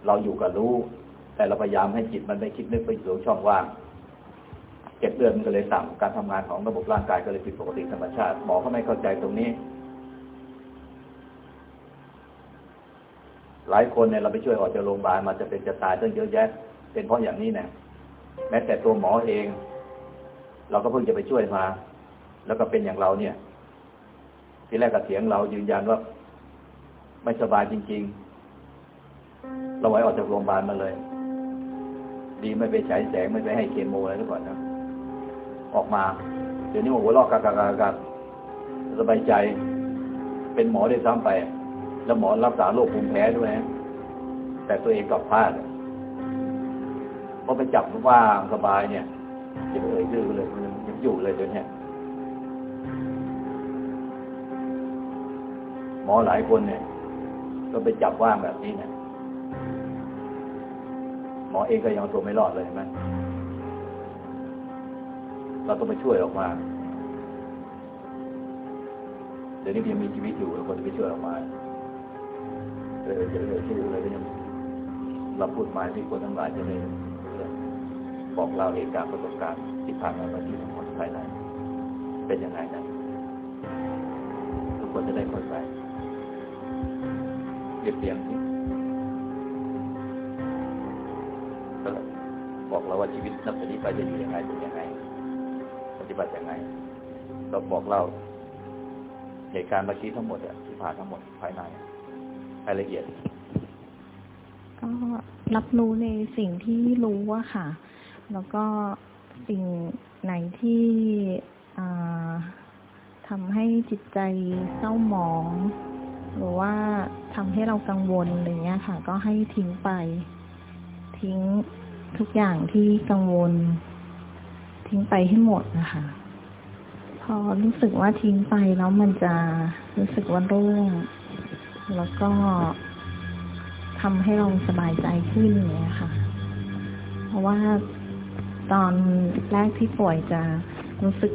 เราอยู่กับรู้ แต่เราพยายามให้จิตมันไม่คิดนึกไปอยู่ช่องว่าง เก็ดเลือดมันก็เลยต่ำการทำงานของระบบร่างกายก็เลยผิดปกติธรรมชาติหมอเขาไม่เข้าใจตรงนี้ หลายคนเนี่ยเราไปช่วยออกจากโรงพยาบาลมาจะเป็นจะตายตั้งเยอะแยะ เป็นเพราะอย่างนี้เนี่ยแม้แต่ตัวหมอเอง เราก็เพิ่งจะไปช่วยมา แล้วก็เป็นอย่างเราเนี่ย ที่แรกกับเสียงเรายืนยันว่า ไม่สบายจริง ๆ เราไว้ออกจากโรงพยาบาลมาเลย ดีไม่ไปฉายแสงไม่ไปให้เคมีอะไรทุกก่อนนะ ออกมา เดี๋ยวนี้หัวลอกกากากากสบายใจ เป็นหมอได้ซ้ำไป แล้วหมอรักษาโรคภูมิแพ้ด้วยนะแต่ตัวเองกลับพลาดเพราะไปจับว่างสบายเนี่ยจะเอ่ยชื่อเลยยังอยู่เลยเดี๋ยวนี้หมอหลายคนเนี่ย ก็ไปจับว่างแบบนี้เนี่ยหมอเองก็ยังตัวไม่รอดเลยใช่ไหม เราต้องไปช่วยออกมา เดี๋ยวนี้ยังมีชีวิตอยู่เราควรจะไปช่วยออกมาเออจะเลยชื่ออะไรก็ยังเราพูดหมายที่คนทั้งหลายจะได้บอกเล่าเหตุการณ์ประสบการณ์ที่ผ่านมาที่ทั้งหมดภายในเป็นยังไงนะทุกคนจะได้เข้าใจเรียบเรียงที่บอกเราว่าชีวิตนับจากนี้ไปจะอยู่ยังไงเป็นยังไง ฏิบัติยังไงเราบอกเราเหตุการณ์เมื่อกี้ทั้งหมดอะที่ผ่านทั้งหมดภายในรายละเอียด ก็รับรู้ในสิ่งที่รู้ว่าค่ะ แล้วก็สิ่งไหนที่ทำให้จิตใจเศร้าหมอง หรือว่าทำให้เรากังวลอะไรเงี้ยค่ะ ก็ให้ทิ้งไป ทิ้งทุกอย่างที่กังวล ทิ้งไปให้หมดนะคะ พอรู้สึกว่าทิ้งไปแล้วมันจะรู้สึกว่าโล่งแล้วก็ทำให้เราสบายใจขึ้นอย่างเงี้ยค่ะ เพราะว่าตอนแรกที่ป่วยจะรู้สึก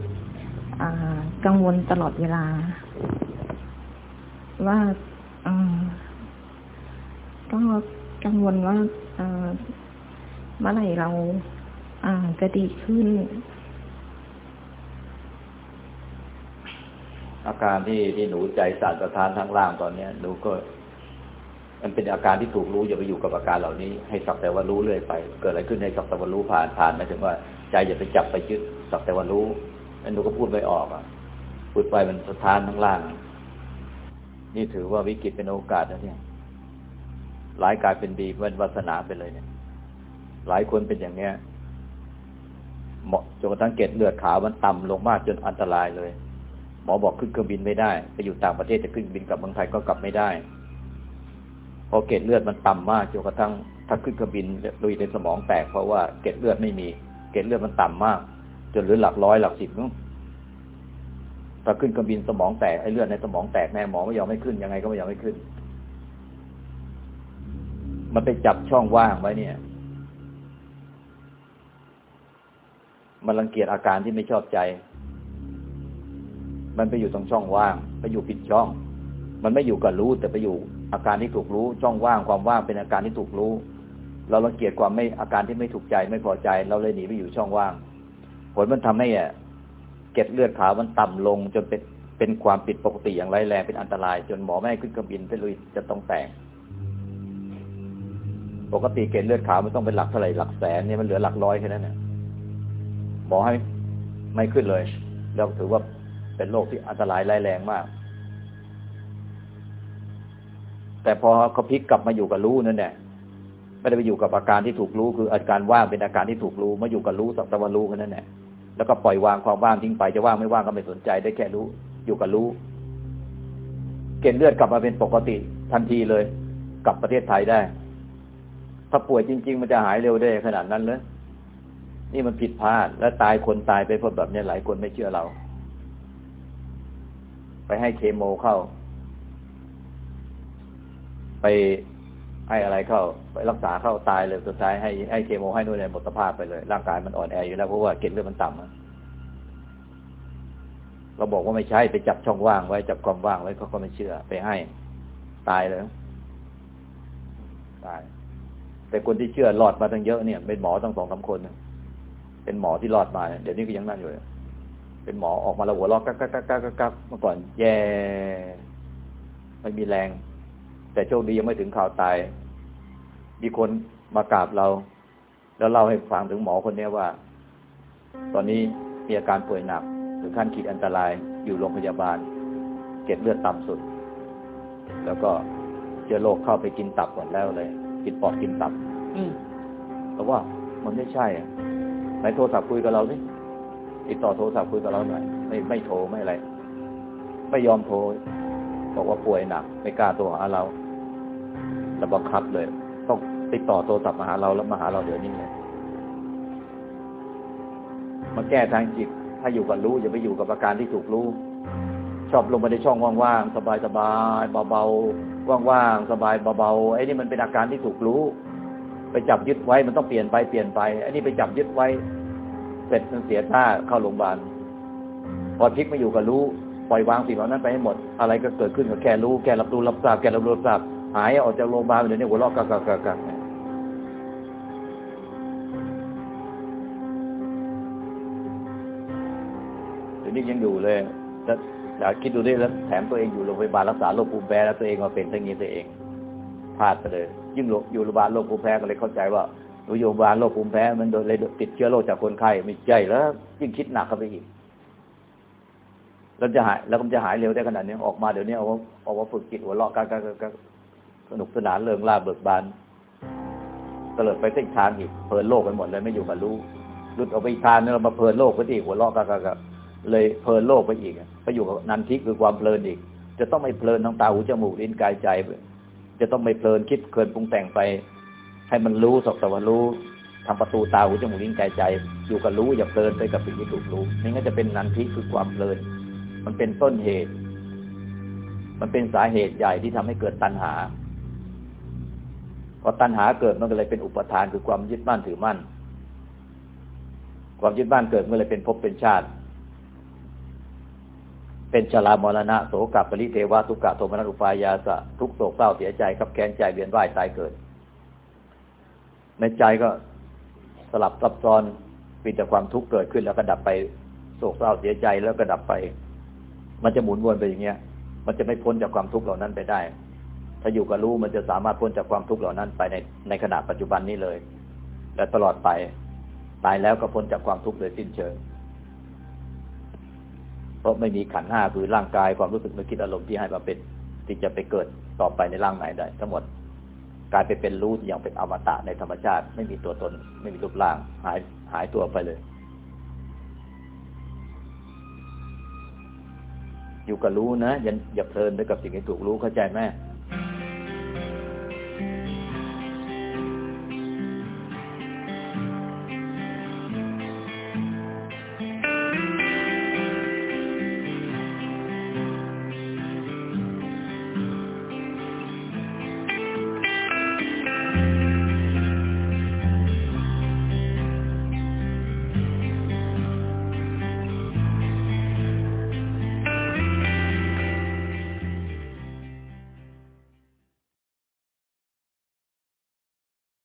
กังวลตลอดเวลา ว่าก็กังวลว่าเมื่อไหร่เรา จะดีขึ้น อาการที่ที่หนูใจสั่นสะท้านทั้งล่างตอนเนี้ยหนูก็ มันเป็นอาการที่ถูกรู้อย่าไปอยู่กับอาการเหล่านี้ ให้สักแต่ว่ารู้เรื่อยไป เกิดอะไรขึ้นให้สักแต่ว่ารู้ผ่านผ่านหมายถึงว่าใจอย่าไปจับไปยึดสักแต่ว่ารู้แล้วหนูก็พูดไม่ออกอะพูดไปมันสะท้านทั้งล่าง นี่ถือว่าวิกฤตเป็นโอกาสนะเนี่ยหลายกลายเป็นดีเป็นวาสนาไปเลยเนี่ย หลายคนเป็นอย่างเนี้ย หมาะจนกระทั่งเกล็ดเลือดขาวมันต่ำลงมากจนอันตรายเลย หมอบอกขึ้นเครื่องบินไม่ได้ไปอยู่ต่างประเทศจะขึ้นบินกลับเมืองไทยก็กลับไม่ได้เพราะเกล็ดเลือดมันต่ำมากจนกระทั่งถ้าขึ้นเครื่องบินลุยในสมองแตกเพราะว่าเกล็ดเลือดไม่มี เกล็ดเลือดมันต่ำมาก จนเหลือหลักร้อยหลักสิบนู้นถ้าขึ้นเครื่องบินสมองแตกไอ้เลือดในสมองแตกแน่หมอไม่ยอมไม่ขึ้นยังไงก็ไม่ยอมไม่ขึ้น มันไปจับช่องว่างไว้เนี่ย มันรังเกียจอาการที่ไม่ชอบใจ มันไปอยู่ตรงช่องว่าง ไปอยู่ปิดช่อง มันไม่อยู่กับรู้ แต่ไปอยู่อาการที่ถูกรู้ ช่องว่างความว่างเป็นอาการที่ถูกรู้ เรารังเกียจความไม่อาการที่ไม่ถูกใจไม่พอใจ เราเลยหนีไปอยู่ช่องว่าง ผลมันทำให้เกล็ดเลือดขาวมันต่ำลง จนเป็นเป็นความผิดปกติอย่างไรแรงเป็นอันตราย จนหมอไม่ให้ขึ้นเครื่องบินไปลุยจะต้องแตกปกติเกล็ดเลือดขาวมันต้องเป็นหลักเท่าไหร่หลักแสนเนี่ยมันเหลือหลักร้อยแค่นั้นเนี่ย หมอให้ไม่ขึ้นเลย แล้วถือว่าเป็นโรคที่อันตรายร้ายแรงมาก แต่พอเขาพลิกกลับมาอยู่กับรู้นั่นแหละไม่ได้ไปอยู่กับอาการที่ถูกรู้คืออาการว่างเป็นอาการที่ถูกรู้มาอยู่กับรู้สักตะวันรู้แค่นั้นแหละแล้วก็ปล่อยวางความว่างทิ้งไปจะว่างไม่ว่างก็ไม่สนใจได้แค่รู้ อยู่กับรู้ เกล็ดเลือดกลับมาเป็นปกติทันทีเลย กลับประเทศไทยได้ ถ้าป่วยจริง ๆ มันจะหายเร็วได้ขนาดนั้นเลย นี่มันผิดพลาด แล้วตายคนตายไปเพราะแบบนี้หลายคนไม่เชื่อเรา ไปให้เคโมเข้า ไปให้อะไรเข้า ไปรักษาเข้าตายเลยสุดท้ายให้ให้เคโมให้นู่นเนี่ยหมดสภาพไปเลย ร่างกายมันอ่อนแออยู่แล้วเพราะว่าเกล็ดเลือดมันต่ำเราบอกว่าไม่ใช่ไปจับช่องว่างไว้จับความว่างไว้เขาก็ไม่เชื่อ ไปให้ ตายเลยตายแต่คนที่เชื่อรอดมาตั้งเยอะเนี่ย เป็นหมอตั้งสองสาคน เป็นหมอที่รอดมาเดี๋ยวนี้ก็ยังนั่นอยู่เป็นหมอออกมาแล้วหัวเราะกักกักกักกักกักเมื่อก่อนแย่ไม่มีแรง แต่โชคดียังไม่ถึงข่าวตาย มีคนมากราบเรา แล้วเล่าให้ฟังถึงหมอคนนี้ว่า ตอนนี้มีอาการป่วยหนักถึงขั้นขีดอันตรายอยู่โรงพยาบาล เก็ดเลือดต่ำสุด แล้วก็เชื้อโรคเข้าไปกินตับก่อนแล้วเลย กินปอดกินตับ อืแต่ว่ามันไม่ใช่ ไหนโทรศัพท์คุยกับเราสิติดต่อโทรศัพท์คุยกับเราหน่อยไม่ไม่โทรไม่อะไร ไม่ยอมโทรบอกว่าป่วยหนักไม่กล้าโทรหาเราแล้วบังคับเลย ต้องติดต่อโทรศัพท์มาหาเราแล้วมาหาเราเดี๋ยวนี้เลยมาแก้ทางจิต ถ้าอยู่กับรู้อย่าไปอยู่กับอาการที่ถูกรู้ ชอบลงไปในช่องว่างๆสบายๆเบาๆว่างๆสบายเบาๆไอ้นี่มันเป็นอาการที่ถูกรู้ ไปจับยึดไว้มันต้องเปลี่ยนไปเปลี่ยนไปอ้นี่ไปจับยึดไว้ เสร็จมันเสียท่าเข้าโรงพยาบาลพอพลิกมาอยู่กับรู้ปล่อยวางสิ่งเหล่านั้นไปให้หมด อะไรก็เกิดขึ้นกับแค่รู้แค่รับรู้รับทราบแค่รับรู้รับทราบหายออกจากโรงพยาบาลเดี๋ยวนี้หัวเราะกักกักกักเดี๋ยวนี้ยังอยู่เลยแล้วอยากคิดดูดิแล้วแถมตัวเองอยู่โรงพยาบาลรักษาโรคภูมิแพ้แล้วตัวเองมาเป็นทั้งนี้ตัวเอง พลาดไปเลย ยิ่งอยู่โรงพยาบาลโรคภูมิแพ้ก็เลยเข้าใจว่าโรงพยาบาลโรคภูมิแพ้มันโดนเลยติดเชื้อโรคจากคนไข้ไม่ใช่แล้ว ยิ่งคิดหนักเข้าไปอีกแล้วจะหายแล้วมันจะหายเร็วได้ขนาดนี้ออกมาเดี๋ยวนี้เอาว่าเอาว่าฝึกจิตหัวเราะกันกันสนุกสนานเริงร่าเบิกบานเตลิดไปเส้นทางอีกเปิดโลกไปหมดเลยไม่อยู่กับรู้หลุดออกไปทานึงเรามาเพลินโลกไปอีกหัวเราะก็เลยเพลินโลกไปอีกไปอยู่กับนันทิคือความเพลินอีก จะต้องไม่เพลินทางตาหูจมูกลิ้นกายใจ จะต้องไม่เพลินคิดเพลินปรุงแต่งไป ให้มันรู้สกสวรู้ทำประตูตาหูจมูกลิ้นกายใจ อยู่กับรู้อย่าเพลินไปกับสิ่งที่ถูกรู้นี่ก็จะเป็นนันทิคือความเพลิน มันเป็นต้นเหตุ มันเป็นสาเหตุใหญ่ที่ทำให้เกิดตัณหาพอตัณหาเกิดมันก็เลยเป็นอุปทานคือความยึดมั่นถือมั่น ความยึดมั่นเกิดเมื่อไรเป็นภพเป็นชาติ เป็นชรามรณะโสกับปริเทวะทุกขะโทมนัสอุปายาสะทุกโศกเศร้าเสียใจกับแค้นใจเวียนว่ายตายเกิด ในใจก็สลับซับซ้อนมีแต่ความทุกข์เกิดขึ้นแล้วก็ดับไปโศกเศร้าเสียใจแล้วก็ดับไป มันจะหมุนวนไปอย่างเงี้ย มันจะไม่พ้นจากความทุกข์เหล่านั้นไปได้ ถ้าอยู่กับรู้มันจะสามารถพ้นจากความทุกข์เหล่านั้นไปในในขณะปัจจุบันนี้เลย และตลอดไป ตายแล้วก็พ้นจากความทุกข์โดยสิ้นเชิง เพราะไม่มีขันห้าคือร่างกายความรู้สึกนึกคิดอารมณ์ที่ให้มาเป็นที่จะไปเกิดต่อไปในร่างไหนได้ ทั้งหมดกลายไปเป็นรู้อย่างเป็นอมตะในธรรมชาติ ไม่มีตัวตน ไม่มีรูปร่าง หายหายตัวไปเลย อยู่กับรู้นะอย่าอย่าเพลินไปกับสิ่งที่ถูกรู้เข้าใจไหม